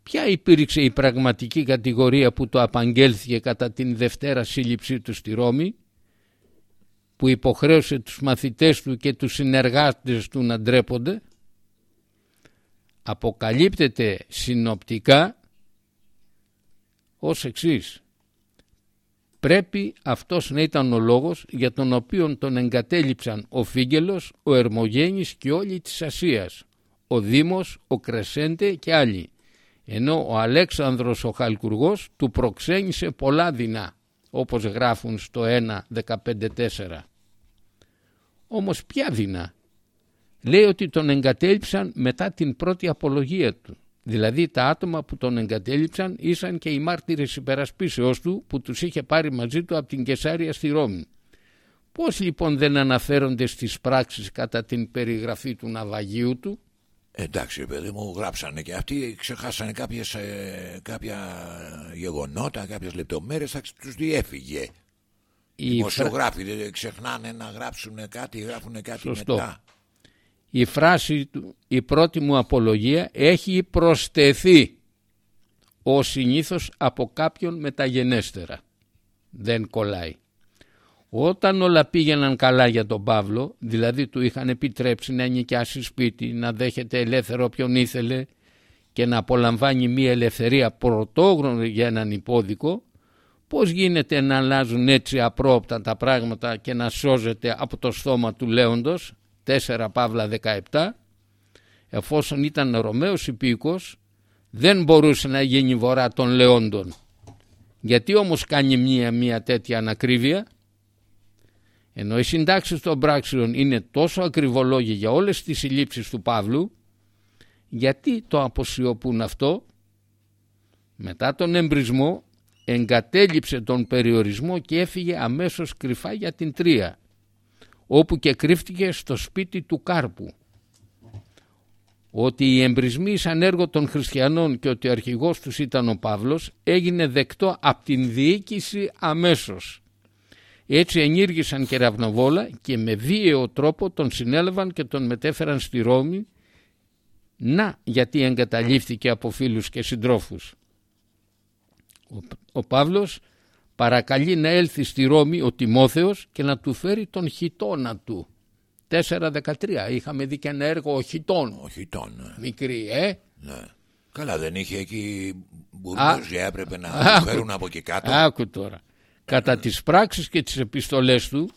Ποια υπήρξε η πραγματική κατηγορία που το απαγγέλθηκε κατά την Δευτέρα σύλληψή του στη Ρώμη; Που υποχρέωσε τους μαθητές του και τους συνεργάτες του να ντρέπονται αποκαλύπτεται συνοπτικά ως εξής. Πρέπει αυτός να ήταν ο λόγος για τον οποίο τον εγκατέλειψαν ο Φίγγελος, ο Ερμογένης και όλοι της Ασίας, ο Δήμος, ο Κρεσέντε και άλλοι, ενώ ο Αλέξανδρος ο Χαλκουργός του προξένησε πολλά δεινά, όπως γράφουν στο 1.15.4. Όμως ποια δεινά. Λέει ότι τον εγκατέλειψαν μετά την πρώτη απολογία του. Δηλαδή τα άτομα που τον εγκατέλειψαν ήσαν και οι μάρτυρες υπερασπίσεώς του που τους είχε πάρει μαζί του από την Κεσάρια στη Ρώμη. Πώς λοιπόν δεν αναφέρονται στις πράξεις κατά την περιγραφή του ναυαγίου του; Εντάξει, παιδί μου, γράψανε και αυτοί, ξεχάσανε κάποιες, ε, κάποια γεγονότα, κάποιες λεπτομέρειες, θα τους διέφυγε. Οι Η, φρα... δημοσιογράφοι δεν ξεχνάνε να γράψουν κάτι, γράφουν κάτι Σωστό. μετά. η φράση του, η πρώτη μου απολογία έχει προσθεθεί ο συνήθως από κάποιον μεταγενέστερα. Δεν κολλάει. Όταν όλα πήγαιναν καλά για τον Παύλο, δηλαδή του είχαν επιτρέψει να νοικιάσει σπίτι, να δέχεται ελεύθερο όποιον ήθελε και να απολαμβάνει μια ελευθερία πρωτόγνωρη για έναν υπόδικο, πώς γίνεται να αλλάζουν έτσι απρόπτα τα πράγματα και να σώζεται από το στόμα του Λέοντος, 4 Παύλα 17, εφόσον ήταν Ρωμαίος υπήκος, δεν μπορούσε να γίνει βορρά των Λεόντων. Γιατί όμως κάνει μία, μία τέτοια ανακρίβεια, ενώ οι συντάξεις των πράξεων είναι τόσο ακριβολόγοι για όλες τις συλλήψεις του Παύλου, γιατί το αποσιωπούν αυτό, μετά τον εμπρισμό εγκατέλειψε τον περιορισμό και έφυγε αμέσως κρυφά για την Τρία, όπου και κρύφτηκε στο σπίτι του Κάρπου. Ότι οι εμπρισμοί ήσαν έργο των χριστιανών και ότι ο αρχηγός τους ήταν ο Παύλος έγινε δεκτό από την διοίκηση αμέσως. Έτσι ενήργησαν κεραυνοβόλα και με βίαιο τρόπο τον συνέλαβαν και τον μετέφεραν στη Ρώμη να γιατί εγκαταλείφθηκε από φίλους και συντρόφους. Ο, ο Παύλος παρακαλεί να έλθει στη Ρώμη ο Τιμόθεος και να του φέρει τον χιτώνα του. 4-13 είχαμε δει και ένα έργο ο χιτών. Όχι τον. ναι. Μικρή ε; Ναι. Καλά δεν είχε εκεί Α. μπουρμπούζια έπρεπε να Άκου. το φέρουν από εκεί κάτω. Άκου τώρα. Κατά τις πράξεις και τις επιστολές του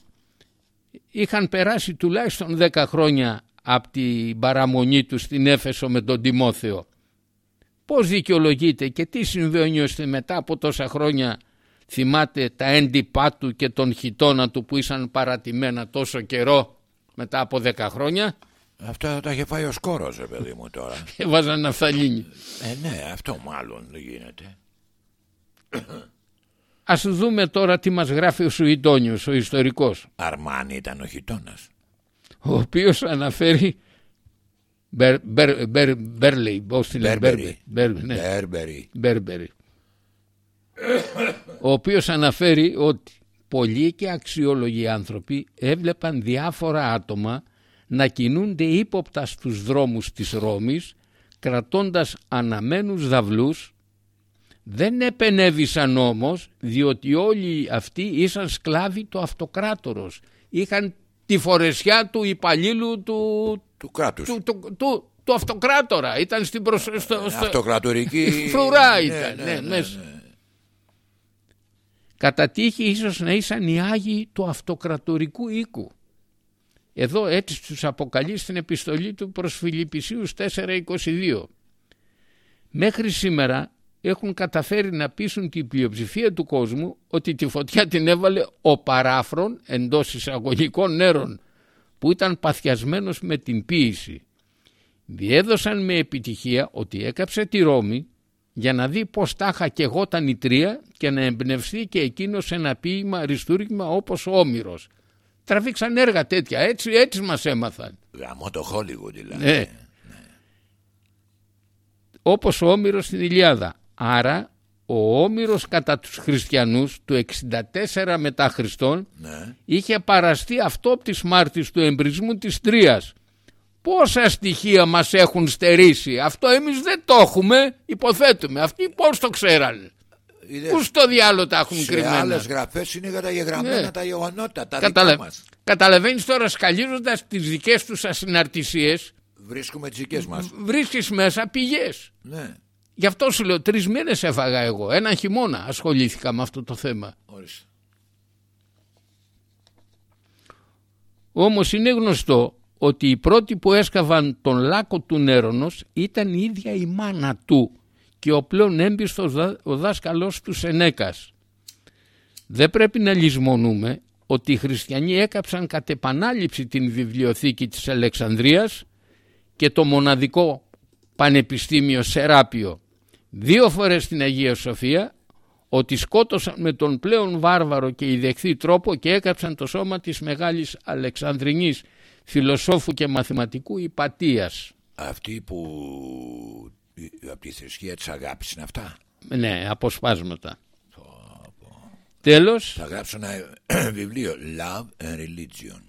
είχαν περάσει τουλάχιστον 10 χρόνια από την παραμονή τους στην Έφεσο με τον Τιμόθεο. Πώς δικαιολογείται και τι συμβαίνει ώστε μετά από τόσα χρόνια θυμάται τα έντυπά του και τον χιτώνα του που ήσαν παρατημένα τόσο καιρό μετά από 10 χρόνια; Αυτά τα είχε φάει ο σκόρος ρε παιδί μου τώρα. και βάζαν ναυταλίνη. ε ναι αυτό μάλλον δεν γίνεται. Ας δούμε τώρα τι μας γράφει ο Σουητόνιος, ο ιστορικός. Αρμάνι ήταν ο χιτώνας. ο οποίος αναφέρει Μπερ, Μπερ, Μπερ, Μπέρλεϊ, πώς τη λένε, Burberry. Burberry, ναι, Burberry. Burberry. ο οποίος αναφέρει ότι πολλοί και αξιόλογοι άνθρωποι έβλεπαν διάφορα άτομα να κινούνται ύποπτα στους δρόμους της Ρώμης κρατώντας αναμένους δαυλούς δεν επενέβησαν όμως διότι όλοι αυτοί ήσαν σκλάβοι του αυτοκράτορος. Είχαν τη φορεσιά του υπαλλήλου του, Του κράτους. του, του, του, του αυτοκράτορα. Ήταν στην προσ... στο, στο... Αυτοκρατορική. Φρουρά Ναι, ήταν, ναι, ναι, ναι, μέσα. ναι. Κατά τύχη ίσως να ήσαν οι Άγιοι του αυτοκρατορικού οίκου. Εδώ έτσι τους αποκαλεί στην επιστολή του προς Φιλιππισίους 4.22. Μέχρι σήμερα έχουν καταφέρει να πείσουν την πλειοψηφία του κόσμου ότι τη φωτιά την έβαλε ο παράφρον εντός εισαγωγικών νερών που ήταν παθιασμένος με την ποίηση. Διέδωσαν με επιτυχία ότι έκαψε τη Ρώμη για να δει πως τάχα και η τρία και να εμπνευστεί και εκείνος σε ένα ποίημα αριστούργημα όπως ο Όμηρος. τραβήξαν έργα τέτοια. Έτσι, έτσι μας έμαθαν. Γαμώ το Hollywood δηλαδή. Ναι. Όπως ο Όμηρος στην Ηλιάδα. Άρα ο Όμηρος κατά τους χριστιανούς του 64 μετά Χριστόν Ναι. είχε παραστεί αυτό της Μάρτης του εμπρισμού της Τρίας. Πόσα στοιχεία μας έχουν στερήσει; Αυτό εμείς δεν το έχουμε, υποθέτουμε. Αυτοί πώς το ξέρανε. Είδες, Πού στο διάλογο τα έχουν σε κρυμμένα; άλλες γραφές είναι καταγεγραμμένα Ναι. τα γεγονότα, τα Καταλα... δικά μας. Καταλαβαίνεις τώρα σκαλίζοντας τις δικές τους ασυναρτησίες; Βρίσκουμε τις δικές μας. βρίσκεις μέσα πηγές. Ναι, Γι' αυτό σου λέω τρεις μήνες έφαγα εγώ. Έναν χειμώνα ασχολήθηκα με αυτό το θέμα. ορίστε. Όμως είναι γνωστό ότι οι πρώτοι που έσκαβαν τον λάκκο του Νέρονος ήταν η ίδια η μάνα του και ο πλέον έμπιστος δά- ο δάσκαλος του Σενέκας. Δεν πρέπει να λησμονούμε ότι οι χριστιανοί έκαψαν κατ' επανάληψη την βιβλιοθήκη της Αλεξανδρίας και το μοναδικό πανεπιστήμιο Σεράπιο δύο φορές στην Αγία Σοφία ότι σκότωσαν με τον πλέον βάρβαρο και ιδεχθή τρόπο και έκαψαν το σώμα της μεγάλης Αλεξανδρινής φιλοσόφου και μαθηματικού Υπατίας. Αυτοί που από τη θρησκεία της αγάπης είναι αυτά; Ναι, αποσπάσματα. Τέλος, Θα γράψω ένα βιβλίο Love and Religion.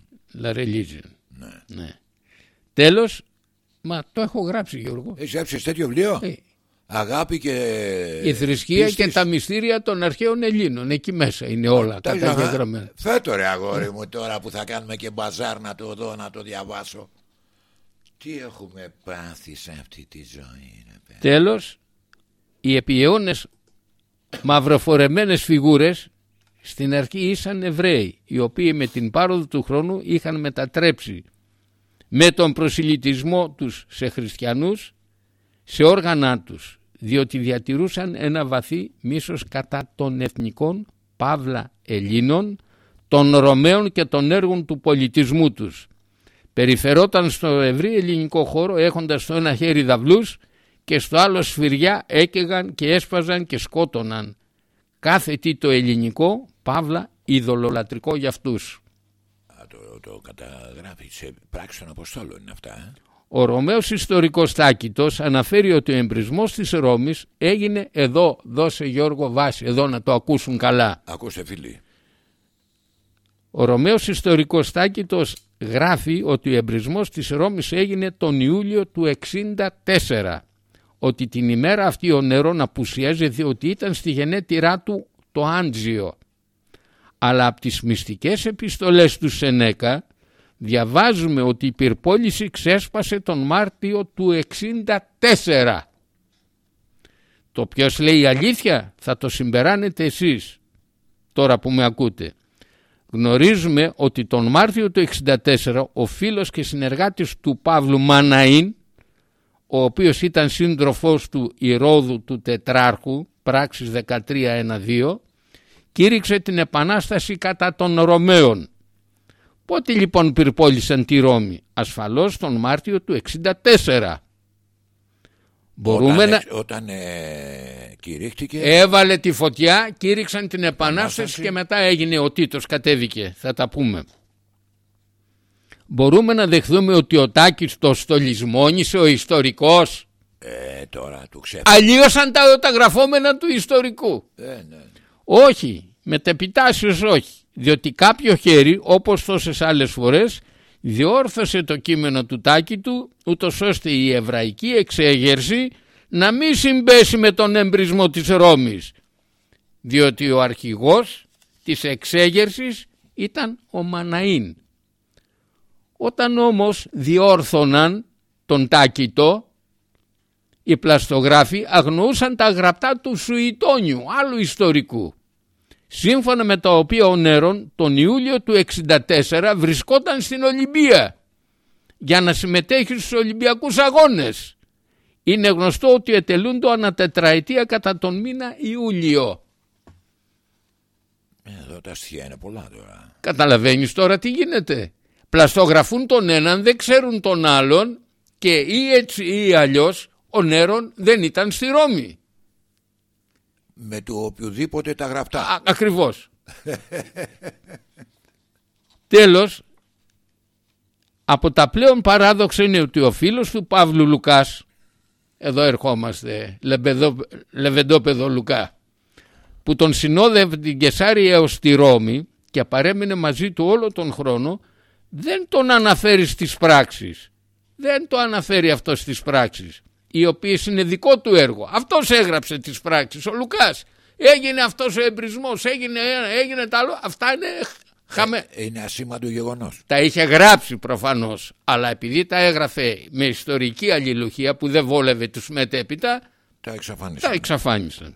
La Religion. Ναι. Ναι. Τέλος, μα το έχω γράψει Γιώργο. Έχεις γράψει τέτοιο βιβλίο; Ε, Αγάπη και η θρησκεία πίστης. και τα μυστήρια των αρχαίων Ελλήνων. Εκεί μέσα είναι όλα Τα έχεις καταγεγραμμένα. αγα- Φέτο ρε αγόρι μου τώρα που θα κάνουμε και μπαζάρ να το δω να το διαβάσω. Τι έχουμε πάθει σε αυτή τη ζωή ρε παιδί; Τέλος, οι επί αιώνες μαυροφορεμένες φιγούρες στην αρχή ήσαν Εβραίοι, οι οποίοι με την πάροδο του χρόνου είχαν μετατρέψει με τον προσιλητισμό τους σε χριστιανούς σε όργανα τους, διότι διατηρούσαν ένα βαθύ μίσος κατά των εθνικών παύλα Ελλήνων, των Ρωμαίων και των έργων του πολιτισμού τους. Περιφερόταν στο ευρύ ελληνικό χώρο έχοντας στο ένα χέρι δαυλούς και στο άλλο σφυριά έκαιγαν και έσπαζαν και σκότωναν. Κάθε τι το ελληνικό, παύλα, ειδωλολατρικό για αυτούς. Α, το, το καταγράφει σε πράξη των Αποστόλων είναι αυτά. Ε; Ο Ρωμαίος ιστορικός Τάκητος αναφέρει ότι ο εμπρισμός της Ρώμης έγινε εδώ, δώσε Γιώργο βάση, εδώ να το ακούσουν καλά. Ακούστε φίλοι. Ο Ρωμαίος ιστορικός Τάκητος γράφει ότι ο εμπρισμός της Ρώμης έγινε τον Ιούλιο του 64. Ότι την ημέρα αυτή ο Νερόν απουσιάζει διότι ήταν στη γενέτειρά του το Άντζιο. Αλλά από τις μυστικές επιστολές του Σενέκα διαβάζουμε ότι η πυρπόληση ξέσπασε τον Μάρτιο του 64. Το ποιος λέει αλήθεια θα το συμπεράνετε εσείς τώρα που με ακούτε. Γνωρίζουμε ότι τον Μάρτιο του 64 ο φίλος και συνεργάτης του Παύλου Μαναΐν ο οποίος ήταν σύντροφός του Ηρώδου του Τετράρχου πράξεις 13-1-2 κήρυξε την επανάσταση κατά των Ρωμαίων. Πότε λοιπόν πυρπόλησαν τη Ρώμη, ασφαλώς τον Μάρτιο του 64. Μπορούμε όταν, να... εξ- Όταν ε, κηρύχτηκε Έβαλε τη φωτιά, κήρυξαν την επανάσταση Επανάσταση. και μετά έγινε ο Τίτος, κατέβηκε. Θα τα πούμε. Μπορούμε να δεχθούμε ότι ο Τάκης το στολισμόνισε ο ιστορικός; ε, τώρα του ξέφυγε. Αλλίωσαν τα, τα γραφόμενα του ιστορικού. Ε, ναι. Όχι, μετεπιτάσεως όχι. Διότι κάποιο χέρι, όπως τόσες άλλες φορές, διόρθωσε το κείμενο του Τάκη του, ούτως ώστε η εβραϊκή εξέγερση να μην συμπέσει με τον εμπρισμό της Ρώμης. Διότι ο αρχηγός της εξέγερσης ήταν ο Μαναΐν. Όταν όμως διόρθωναν τον Τάκητο, οι πλαστογράφοι αγνοούσαν τα γραπτά του Σουητόνιου, άλλου ιστορικού. Σύμφωνα με τα οποία ο Νέρον τον Ιούλιο του 64 βρισκόταν στην Ολυμπία για να συμμετέχει στους Ολυμπιακούς Αγώνες. Είναι γνωστό ότι ετελούν το ανατετραετία κατά τον μήνα Ιούλιο. Ε, Εδώ τα στοιχεία είναι πολλά τώρα. Καταλαβαίνεις τώρα τι γίνεται. Πλαστογραφούν τον έναν, δεν ξέρουν τον άλλον και ή έτσι ή αλλιώς ο Νέρον δεν ήταν στη Ρώμη. Με του οποιοδήποτε τα γραπτά. Α, ακριβώς. Τέλος, από τα πλέον παράδοξα είναι ότι ο φίλος του Παύλου Λουκάς, εδώ ερχόμαστε, λεβεντό, λεβεντόπεδο Λουκά, που τον συνόδευε την Κεσάρη έως τη Ρώμη και παρέμεινε μαζί του όλο τον χρόνο, δεν τον αναφέρει στις πράξεις. Δεν το αναφέρει αυτό στις πράξεις, οι οποίες είναι δικό του έργο. Αυτός έγραψε τις πράξεις, ο Λουκάς. Έγινε αυτός ο εμπρισμός, έγινε, ένα, έγινε τα άλλο. Αυτά είναι χαμε... Ε, Είναι ασήμαντο γεγονός. Τα είχε γράψει προφανώς, αλλά επειδή τα έγραφε με ιστορική αλληλουχία που δεν βόλευε τους μετέπειτα, Τα εξαφάνισε. τα εξαφάνισαν.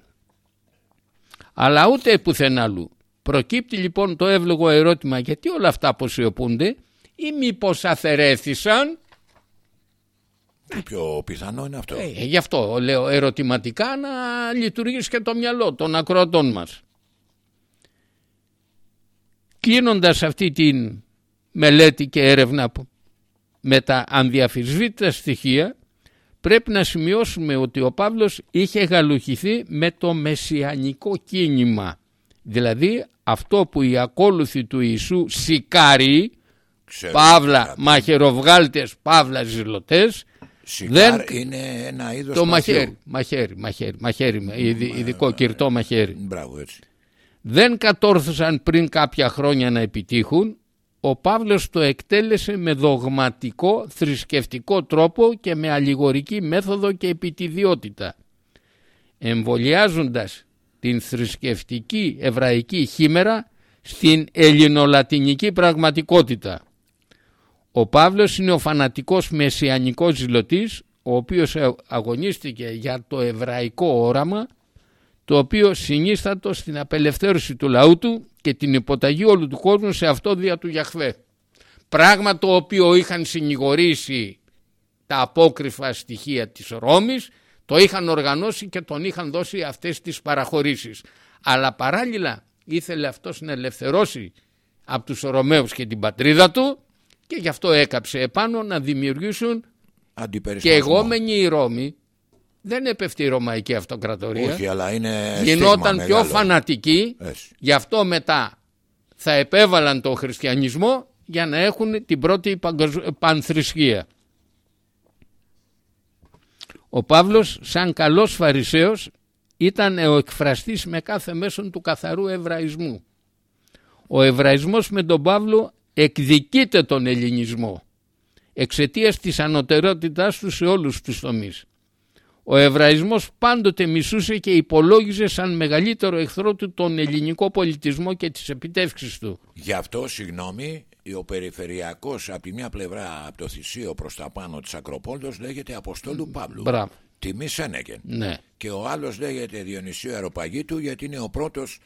Αλλά ούτε πουθενά αλλού. Προκύπτει λοιπόν το εύλογο ερώτημα γιατί όλα αυτά αποσιωπούνται ή μήπως αφαιρέθησαν Το πιο πιθανό είναι αυτό. Ε, γι' αυτό λέω ερωτηματικά να λειτουργήσει και το μυαλό των ακροατών μας. Κλείνοντας αυτή την μελέτη και έρευνα που- με τα ανδιαφυσβήτητα στοιχεία πρέπει να σημειώσουμε ότι ο Παύλος είχε γαλουχηθεί με το μεσιανικό κίνημα. Δηλαδή αυτό που οι ακόλουθοι του Ιησού σικάριοι, Ξέρω, παύλα κάτι. μαχαιροβγάλτες, παύλα ζηλωτές, Σικάρ δεν- είναι ένα είδος. το μαχαίρι, μαχαίρι, μαχαίρι, μαχαίρι, με ειδι- ειδικό κυρτό μαχαίρι. Μπράβο, έτσι. Δεν κατόρθωσαν πριν κάποια χρόνια να επιτύχουν, ο Παύλος το εκτέλεσε με δογματικό θρησκευτικό τρόπο και με αλληγορική μέθοδο και επιτιδιότητα. Εμβολιάζοντας την θρησκευτική εβραϊκή χήμερα στην ελληνολατινική πραγματικότητα. Ο Παύλος είναι ο φανατικός μεσιανικός ζηλωτής, ο οποίος αγωνίστηκε για το εβραϊκό όραμα το οποίο συνίστατο στην απελευθέρωση του λαού του και την υποταγή όλου του κόσμου σε αυτό δια του Γιαχβέ. Πράγμα το οποίο είχαν συνηγορήσει τα απόκριφα στοιχεία της Ρώμης, το είχαν οργανώσει και τον είχαν δώσει αυτές τις παραχωρήσεις. Αλλά παράλληλα ήθελε αυτός να ελευθερώσει από τους Ρωμαίους και την πατρίδα του και γι' αυτό έκαψε επάνω να δημιουργήσουν και Αντιπερισπασμό. εγώμενοι οι Ρώμοι δεν έπεφτε η Ρωμαϊκή Αυτοκρατορία Όχι, αλλά είναι. γινόταν στίγμα πιο μεγάλο. φανατικοί Έτσι. γι' αυτό μετά θα επέβαλαν τον χριστιανισμό για να έχουν την πρώτη παγκοσ- πανθρησκεία. Ο Παύλος σαν καλός Φαρισαίος ήταν ο εκφραστής με κάθε μέσον του καθαρού εβραϊσμού. Ο εβραϊσμός με τον Παύλο εκδικείται τον ελληνισμό εξαιτίας της ανωτερότητάς του σε όλους τους τομείς. Ο Εβραϊσμός πάντοτε μισούσε και υπολόγιζε σαν μεγαλύτερο εχθρό του τον ελληνικό πολιτισμό και τις επιτεύξεις του. Γι' αυτό, συγγνώμη, ο περιφερειακός από τη μια πλευρά από το Θησίο προς τα πάνω της Ακροπόλτος λέγεται Αποστόλου Παύλου. Μπράβο. Τιμή Σένεκεν. Ναι. Και ο άλλος λέγεται Διονυσίου Αεροπαγίτου γιατί είναι ο πρώτος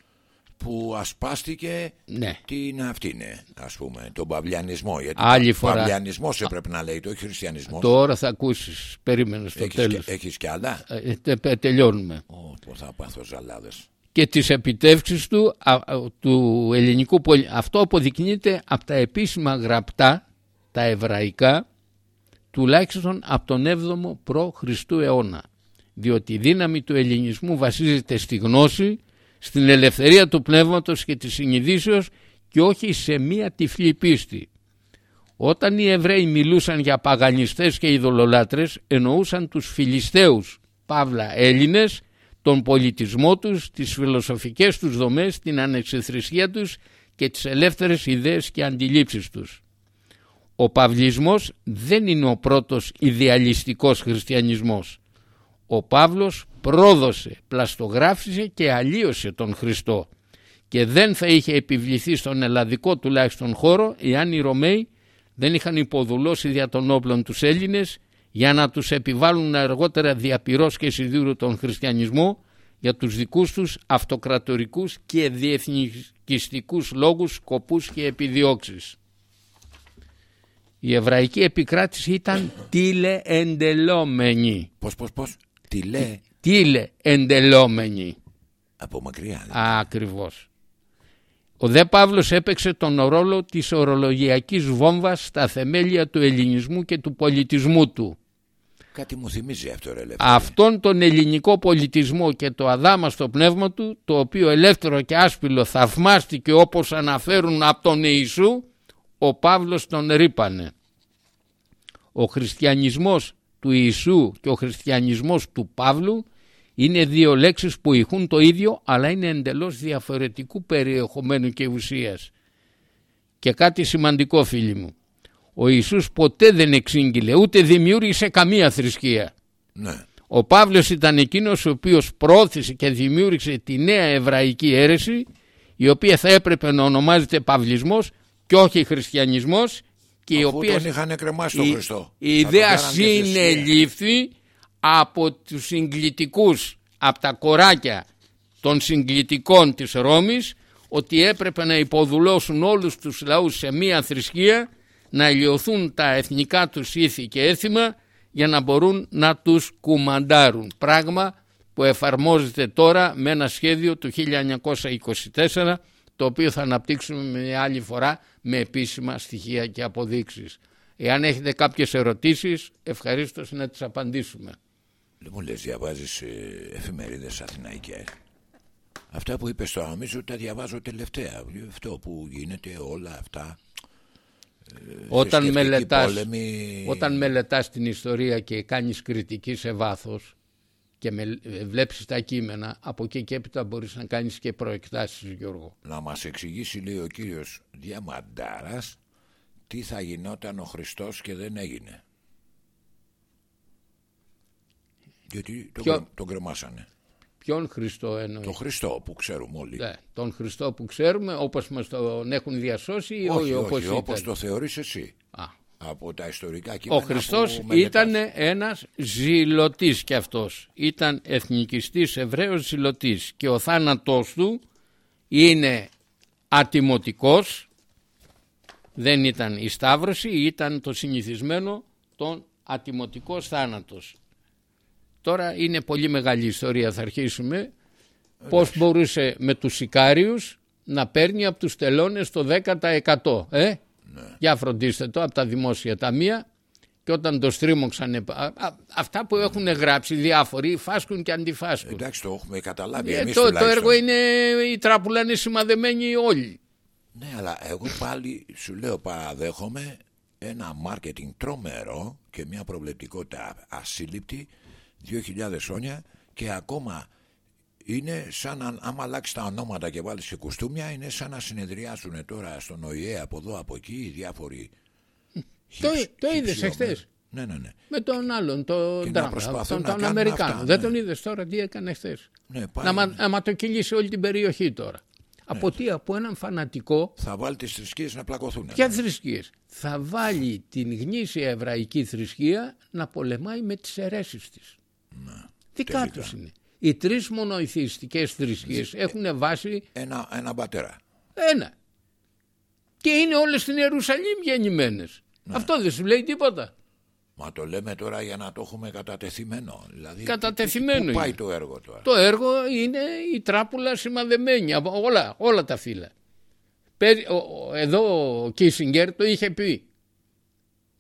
που ασπάστηκε Ναι. την αυτή είναι, ας πούμε, τον παυλιανισμό. Γιατί Άλλη φορά. Παυλιανισμός έπρεπε να λέει, το χριστιανισμός. Τώρα θα ακούσεις. Περίμενες στο Έχεις, τέλος. και, έχεις και άλλα; Ε, τε- τε- τελειώνουμε. Ω, πω θα πάθω ζαλάδες. Και τις επιτεύξεις του, α, α, του ελληνικού πολι... Αυτό αποδεικνύεται από τα επίσημα γραπτά, τα εβραϊκά, τουλάχιστον από τον 7ο π.Χ. αιώνα. Διότι η δύναμη του ελληνισμού βασίζεται στη γνώση, στην ελευθερία του πνεύματος και της συνειδήσεως και όχι σε μία τυφλή πίστη. Όταν οι Εβραίοι μιλούσαν για παγανιστές και ειδωλολάτρες εννοούσαν τους Φιλιστέους, παύλα Έλληνες, τον πολιτισμό τους, τις φιλοσοφικές τους δομές, την ανεξιθρησκεία τους και τις ελεύθερες ιδέες και αντιλήψεις τους. Ο παυλισμός δεν είναι ο πρώτος ιδεαλιστικός χριστιανισμός. Ο Παύλος πρόδωσε, πλαστογράφησε και αλλίωσε τον Χριστό και δεν θα είχε επιβληθεί στον ελλαδικό τουλάχιστον χώρο εάν οι Ρωμαίοι δεν είχαν υποδουλώσει δια των όπλων τους Έλληνες για να τους επιβάλλουν αργότερα διαπυρός και σιδήρου τον χριστιανισμό για τους δικούς τους αυτοκρατορικούς και διεθνικιστικούς λόγους, σκοπούς και επιδιώξεις. Η εβραϊκή επικράτηση ήταν τηλεεντελόμενη. Πώς, πώς, πώς; Τι λέει Τηλεεντελόμενη. από μακριά. λέει. Ακριβώς. Ο δε Παύλος έπαιξε τον ρόλο της ορολογιακής βόμβας στα θεμέλια του ελληνισμού και του πολιτισμού του. Κάτι μου θυμίζει αυτό ρε Λεύκο. Αυτόν τον ελληνικό πολιτισμό και το αδάμαστο πνεύμα του, το οποίο ελεύθερο και άσπυλο θαυμάστηκε όπως αναφέρουν από τον Ιησού, ο Παύλος τον ρήπανε. Ο χριστιανισμός του Ιησού και ο χριστιανισμός του Παύλου είναι δύο λέξεις που ηχούν το ίδιο αλλά είναι εντελώς διαφορετικού περιεχομένου και ουσίας. Και κάτι σημαντικό φίλοι μου. Ο Ιησούς ποτέ δεν εξήγηλε ούτε δημιούργησε καμία θρησκεία. Ναι. Ο Παύλος ήταν εκείνος ο οποίος προώθησε και δημιούργησε τη νέα εβραϊκή αίρεση η οποία θα έπρεπε να ονομάζεται Παυλισμός και όχι Χριστιανισμός και η Αφού οποία τον είχαν κρεμάσει τον η, Χριστό. η Θα τον ιδέα κάναν και θρησκεία. συνελήφθη από τους συγκλητικούς, από τα κοράκια των συγκλητικών της Ρώμης ότι έπρεπε να υποδουλώσουν όλους τους λαούς σε μία θρησκεία να λιωθούν τα εθνικά τους ήθη και έθιμα για να μπορούν να τους κουμαντάρουν. Πράγμα που εφαρμόζεται τώρα με ένα σχέδιο του 1924 το οποίο θα αναπτύξουμε μια άλλη φορά με επίσημα στοιχεία και αποδείξεις. Εάν έχετε κάποιες ερωτήσεις ευχαρίστως να τις απαντήσουμε. Δεν μου λες διαβάζεις ε, εφημερίδες αθηναϊκές. Αυτά που είπες τώρα νομίζω τα διαβάζω τελευταία. Αυτό που γίνεται όλα αυτά. Όταν θρησκευτικοί μελετάς, πόλεμοι. όταν μελετάς την ιστορία και κάνεις κριτική σε βάθος και με, ε, βλέπεις τα κείμενα, από εκεί και έπειτα μπορείς να κάνεις και προεκτάσεις Γιώργο. Να μας εξηγήσει λέει ο κύριος Διαμαντάρας τι θα γινόταν ο Χριστός και δεν έγινε. Γιατί τον, Ποιο- κρε- τον κρεμάσανε. Ποιον Χριστό εννοείς; Τον Χριστό που ξέρουμε όλοι. Ναι, τον Χριστό που ξέρουμε όπως μας τον έχουν διασώσει ή όχι, όπως όχι, ήταν. όπως το θεωρείς εσύ. Α, Από τα ιστορικά Ο κείμενα Χριστός που μελετάς. ήταν ένας ζηλωτής κι αυτός. Ήταν εθνικιστής Εβραίος ζηλωτής και ο θάνατός του είναι ατιμωτικός. Δεν ήταν η σταύρωση, ήταν το συνηθισμένο τον ατιμωτικός θάνατος. Τώρα είναι πολύ μεγάλη ιστορία, θα αρχίσουμε. Πώς μπορούσε με τους σικάριους να παίρνει από τους τελώνες το 10% ε; Για φροντίστε το από τα δημόσια ταμεία και όταν το στρίμωξαν α, α, αυτά που έχουν γράψει διάφοροι φάσκουν και αντιφάσκουν. Εντάξει, το έχουμε καταλάβει Ε, εμείς το, το τουλάχιστον. έργο είναι, η τράπουλα είναι σημαδεμένοι όλοι. Ναι, αλλά εγώ πάλι σου λέω παραδέχομαι ένα μάρκετινγκ τρομερό και μια προβλεπτικότητα ασύλληπτη 2.000 χρόνια και ακόμα είναι σαν να άμα αλλάξει τα ονόματα και βάλεις και κουστούμια είναι σαν να συνεδριάσουν τώρα στον ΟΗΕ από εδώ από εκεί οι διάφοροι Το, χυψ- το είδες χυψιωμένοι. εχθές; Ναι, ναι, ναι. με τον άλλον, τον Και να Τραμπ, προσπαθούν τον, να τον κάνουν Αμερικάνο. αυτά, Δεν ναι. τον είδες τώρα τι έκανε χθες. ναι πάει, Να, μα, να ματοκυλήσει όλη την περιοχή τώρα. Από τι, από έναν φανατικό Θα βάλει τις θρησκείες να πλακωθούν. Ποια θρησκείες; Θα βάλει την γνήσια εβραϊκή θρησκεία να πολεμάει με τις αιρέσεις της. Δικά τελικά. τους είναι. Οι τρεις μονοϊθιστικές θρησκείες έχουν βάσει Ένα, ένα πατέρα. ένα. Και είναι όλες στην Ιερουσαλήμ γεννημένες. Αυτό δεν σου λέει τίποτα. Μα το λέμε τώρα για να το έχουμε κατατεθειμένο. Δηλαδή, Κατατεθειμένο Πού πάει είναι. το έργο τώρα; Το έργο είναι η τράπουλα σημαδεμένη από όλα, όλα τα φύλλα. Πέρι- ο- ο- Εδώ ο Κίσιγκερ το είχε πει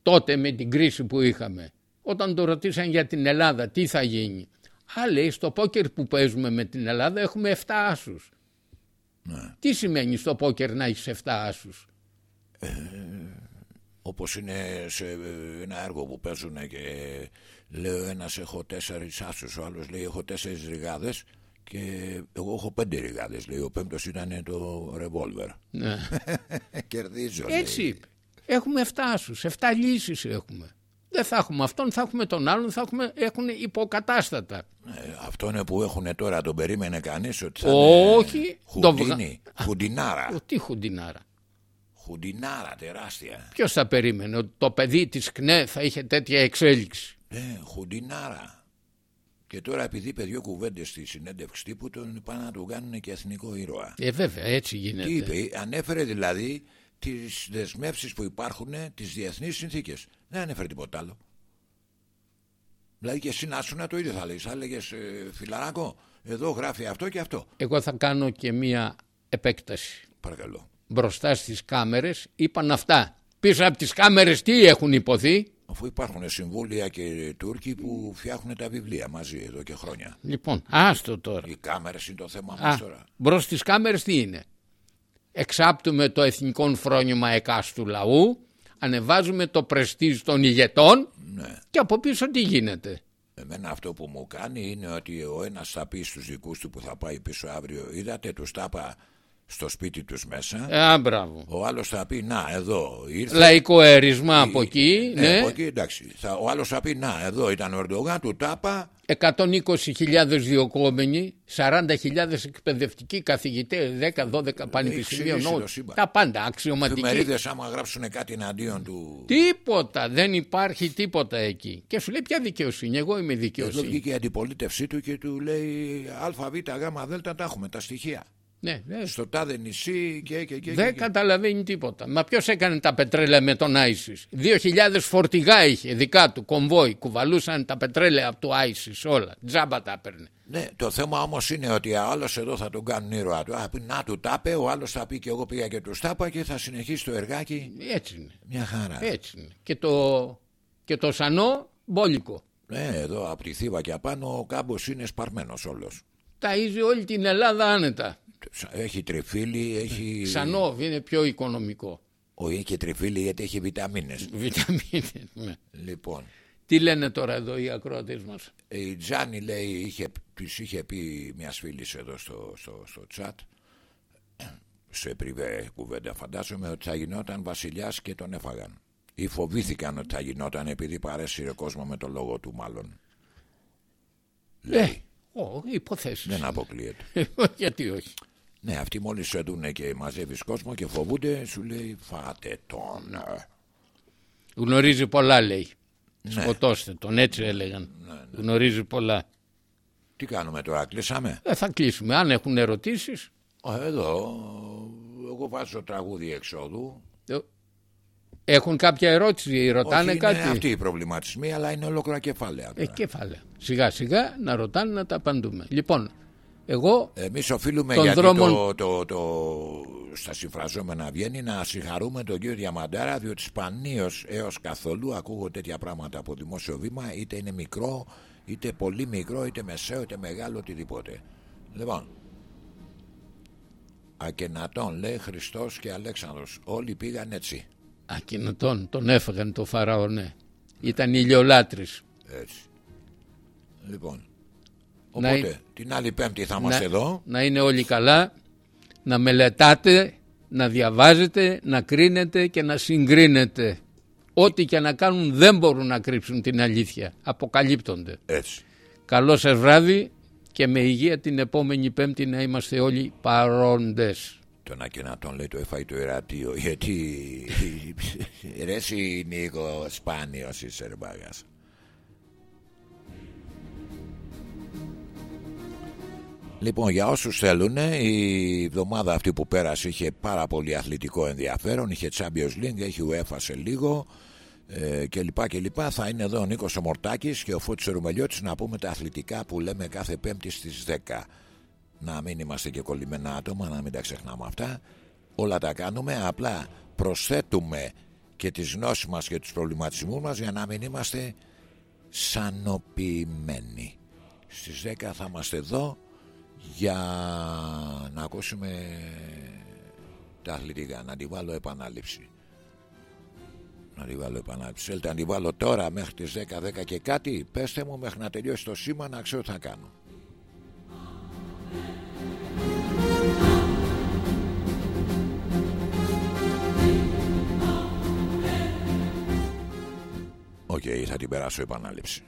τότε με την κρίση που είχαμε. Όταν το ρωτήσαν για την Ελλάδα τι θα γίνει. Α, λέει, στο πόκερ που παίζουμε με την Ελλάδα έχουμε 7 άσους. Ναι. Τι σημαίνει στο πόκερ να έχεις 7 άσους; Όπως είναι σε ένα έργο που παίζουν και λέει ο ένας έχω τέσσερις άσους, ο άλλος λέει έχω τέσσερις ριγάδες και εγώ έχω πέντε ριγάδες λέει. Ο πέμπτος ήταν το ρεβόλβερ. Ναι. Κερδίζω λέει. Έτσι είπε. Έχουμε 7 άσους, 7 λύσεις έχουμε. Δεν θα έχουμε αυτόν, θα έχουμε τον άλλον, θα έχουμε, έχουν υποκατάστατα. Ε, αυτό είναι που έχουν τώρα, τον περίμενε κανείς ότι θα Όχι, είναι το χουντίνι, χουντινάρα. Ο, τι χουντινάρα. Χουντινάρα τεράστια. Ποιος θα περίμενε ότι το παιδί της ΚΝΕ θα είχε τέτοια εξέλιξη; Ναι, χουντινάρα. Και τώρα επειδή είπε δύο κουβέντες στη συνέντευξη τύπου τον πάνε να του κάνουν και εθνικό ήρωα. Ε, βέβαια, έτσι γίνεται. Τι είπε, ανέφερε δηλαδή τις δεσμεύσεις που υπάρχουν τις διεθνείς συνθήκες. Δεν ανέφερε τίποτα άλλο. Δηλαδή και εσύ να ήσουν το ίδιο θα λέγεις. Θα έλεγες ε, φιλαράκο, εδώ γράφει αυτό και αυτό. Εγώ θα κάνω και μία επέκταση. Παρακαλώ. Μπροστά στις κάμερες είπαν αυτά. Πίσω από τις κάμερες τι έχουν υποθεί; Αφού υπάρχουν συμβούλια και Τούρκοι που φτιάχνουν τα βιβλία μαζί εδώ και χρόνια. Λοιπόν, άστο τώρα. Οι κάμερες είναι το θέμα Α, μας τώρα. μπρος στις κάμερες τι είναι; εξάπτουμε το εθνικό φρόνημα εκάστου λαού, ανεβάζουμε το πρεστίζ των ηγετών Ναι. και από πίσω τι γίνεται; Εμένα αυτό που μου κάνει είναι ότι ο ένας θα πει στους δικούς του που θα πάει πίσω αύριο είδατε τους τάπα στο σπίτι τους μέσα Ε, α, μπράβο. ο άλλος θα πει να εδώ ήρθες Λαϊκό έρισμα από εκεί, Ε, ναι. από εκεί εντάξει θα, ο άλλος θα πει να εδώ ήταν ο Ερντογάν του τάπα 120.000 διοκόμενοι, 40.000 εκπαιδευτικοί καθηγητές, 10-12 πανεπιστημίων, ξυρίσει το όλοι. σύμπαν. τα πάντα, αξιωματικοί. εφημερίδες άμα γράψουν κάτι εναντίον του Τίποτα, δεν υπάρχει τίποτα εκεί. Και σου λέει ποια δικαιοσύνη, εγώ είμαι εδώ δικαιοσύνη. βγήκε η αντιπολίτευσή του και του λέει ΑΒ γ δέλτα τα έχουμε τα στοιχεία Ναι, ναι. στο τάδε νησί και και και, Δεν και. καταλαβαίνει τίποτα. Μα ποιος έκανε τα πετρέλαια με τον Άισις; 2.000 φορτηγά είχε δικά του, κομβόι. Κουβαλούσαν τα πετρέλαια από το Άισις όλα. Τζάμπα τα έπαιρνε. Ναι, το θέμα όμως είναι ότι ο άλλος εδώ θα τον κάνουν ήρωα του. Α, πει, να του τάπε, ο άλλος θα πει και εγώ πήγα και τους τάπα και θα συνεχίσει το εργάκι. Έτσι είναι. Μια χαρά. Έτσι είναι. Και το, και το σανό μπόλικο. Ναι, εδώ από τη Θήβα και απάνω ο κάμπος είναι σπαρμένος όλος. Ταΐζει όλη την Ελλάδα άνετα. Έχει τριφύλι, έχει. Σανό είναι πιο οικονομικό. Όχι, έχει τριφύλι γιατί έχει βιταμίνες. Βιταμίνες. ναι. λοιπόν, Τι λένε τώρα εδώ οι ακροατές μας; η Τζάνι λέει, είχε, της είχε πει μιας φίλης εδώ στο, στο, στο chat, σε πριβέ κουβέντα φαντάζομαι ότι θα γινόταν βασιλιάς και τον έφαγαν. Ή φοβήθηκαν ότι θα γινόταν επειδή παρέσυρε κόσμος με το λόγο του μάλλον. Λέει, Ω, υποθέσεις. δεν αποκλείεται. Γιατί όχι. Ναι, αυτοί μόλις σε δούνε και μαζεύεις κόσμο και φοβούνται, σου λέει φάτε τον. ε». Γνωρίζει πολλά λέει. Ναι. Σκοτώστε τον, έτσι έλεγαν. Γνωρίζει πολλά. Τι κάνουμε τώρα, κλείσαμε; Ε, θα κλείσουμε. Αν έχουν ερωτήσεις. Α, Εδώ, εγώ βάζω τραγούδι εξόδου. ε, Έχουν κάποια ερώτηση, ρωτάνε Όχι, κάτι; είναι αυτοί οι προβληματισμοί, αλλά είναι ολόκληρα κεφάλαια. Ε, τώρα. κεφάλαια. Σιγά σιγά να ρωτάνε να τα απαντούμε. Λοιπόν, εγώ Εμείς οφείλουμε Των γιατί δρόμων- το, το, το, στα συμφραζόμενα βγαίνει να συγχαρούμε τον κύριο Διαμαντάρα διότι σπανίως έως καθόλου ακούω τέτοια πράγματα από δημόσιο βήμα είτε είναι μικρό είτε πολύ μικρό είτε μεσαίο είτε μεγάλο οτιδήποτε. Λοιπόν, Ακενατών λέει Χριστός και Αλέξανδρος όλοι πήγαν έτσι. ακινητών τον έφεγαν το Φαραώ, ναι. Ήταν ηλιολάτρης. έτσι. Λοιπόν, Να οπότε ε- την άλλη πέμπτη θα είμαστε εδώ. να είναι όλοι καλά, να μελετάτε, να διαβάζετε, να κρίνετε και να συγκρίνετε. Ό,τι και να κάνουν δεν μπορούν να κρύψουν την αλήθεια. Αποκαλύπτονται. Έτσι. Καλό σας βράδυ και με υγεία την επόμενη πέμπτη να είμαστε όλοι παρόντες. Τον Ακενατών λέει το έφαγε το ερατείο γιατί ρε εσύ Νίκο σπάνιος είσαι ρε μπάγας. Λοιπόν για όσους θέλουν η εβδομάδα αυτή που πέρασε είχε πάρα πολύ αθλητικό ενδιαφέρον είχε Champions League, έχει UEFA σε λίγο ε, και λοιπά και λοιπά θα είναι εδώ ο Νίκος Ομορτάκης και ο Φώτης Ρουμελιώτης να πούμε τα αθλητικά που λέμε κάθε πέμπτη στις 10 να μην είμαστε και κολλημένα άτομα, να μην τα ξεχνάμε αυτά. Όλα τα κάνουμε, απλά προσθέτουμε και τις γνώσεις μας και τους προβληματισμούς μας για να μην είμαστε σανοποιημένοι. Στις 10 θα είμαστε εδώ για να ακούσουμε τα αθλητικά, να τη βάλω επανάληψη. Να τη βάλω επανάληψη. Θέλετε να τη βάλω τώρα μέχρι τις 10, 10 και κάτι, πέστε μου μέχρι να τελειώσει το σήμα να ξέρω τι θα κάνω. Οκ, θα την περάσω επανάληψη.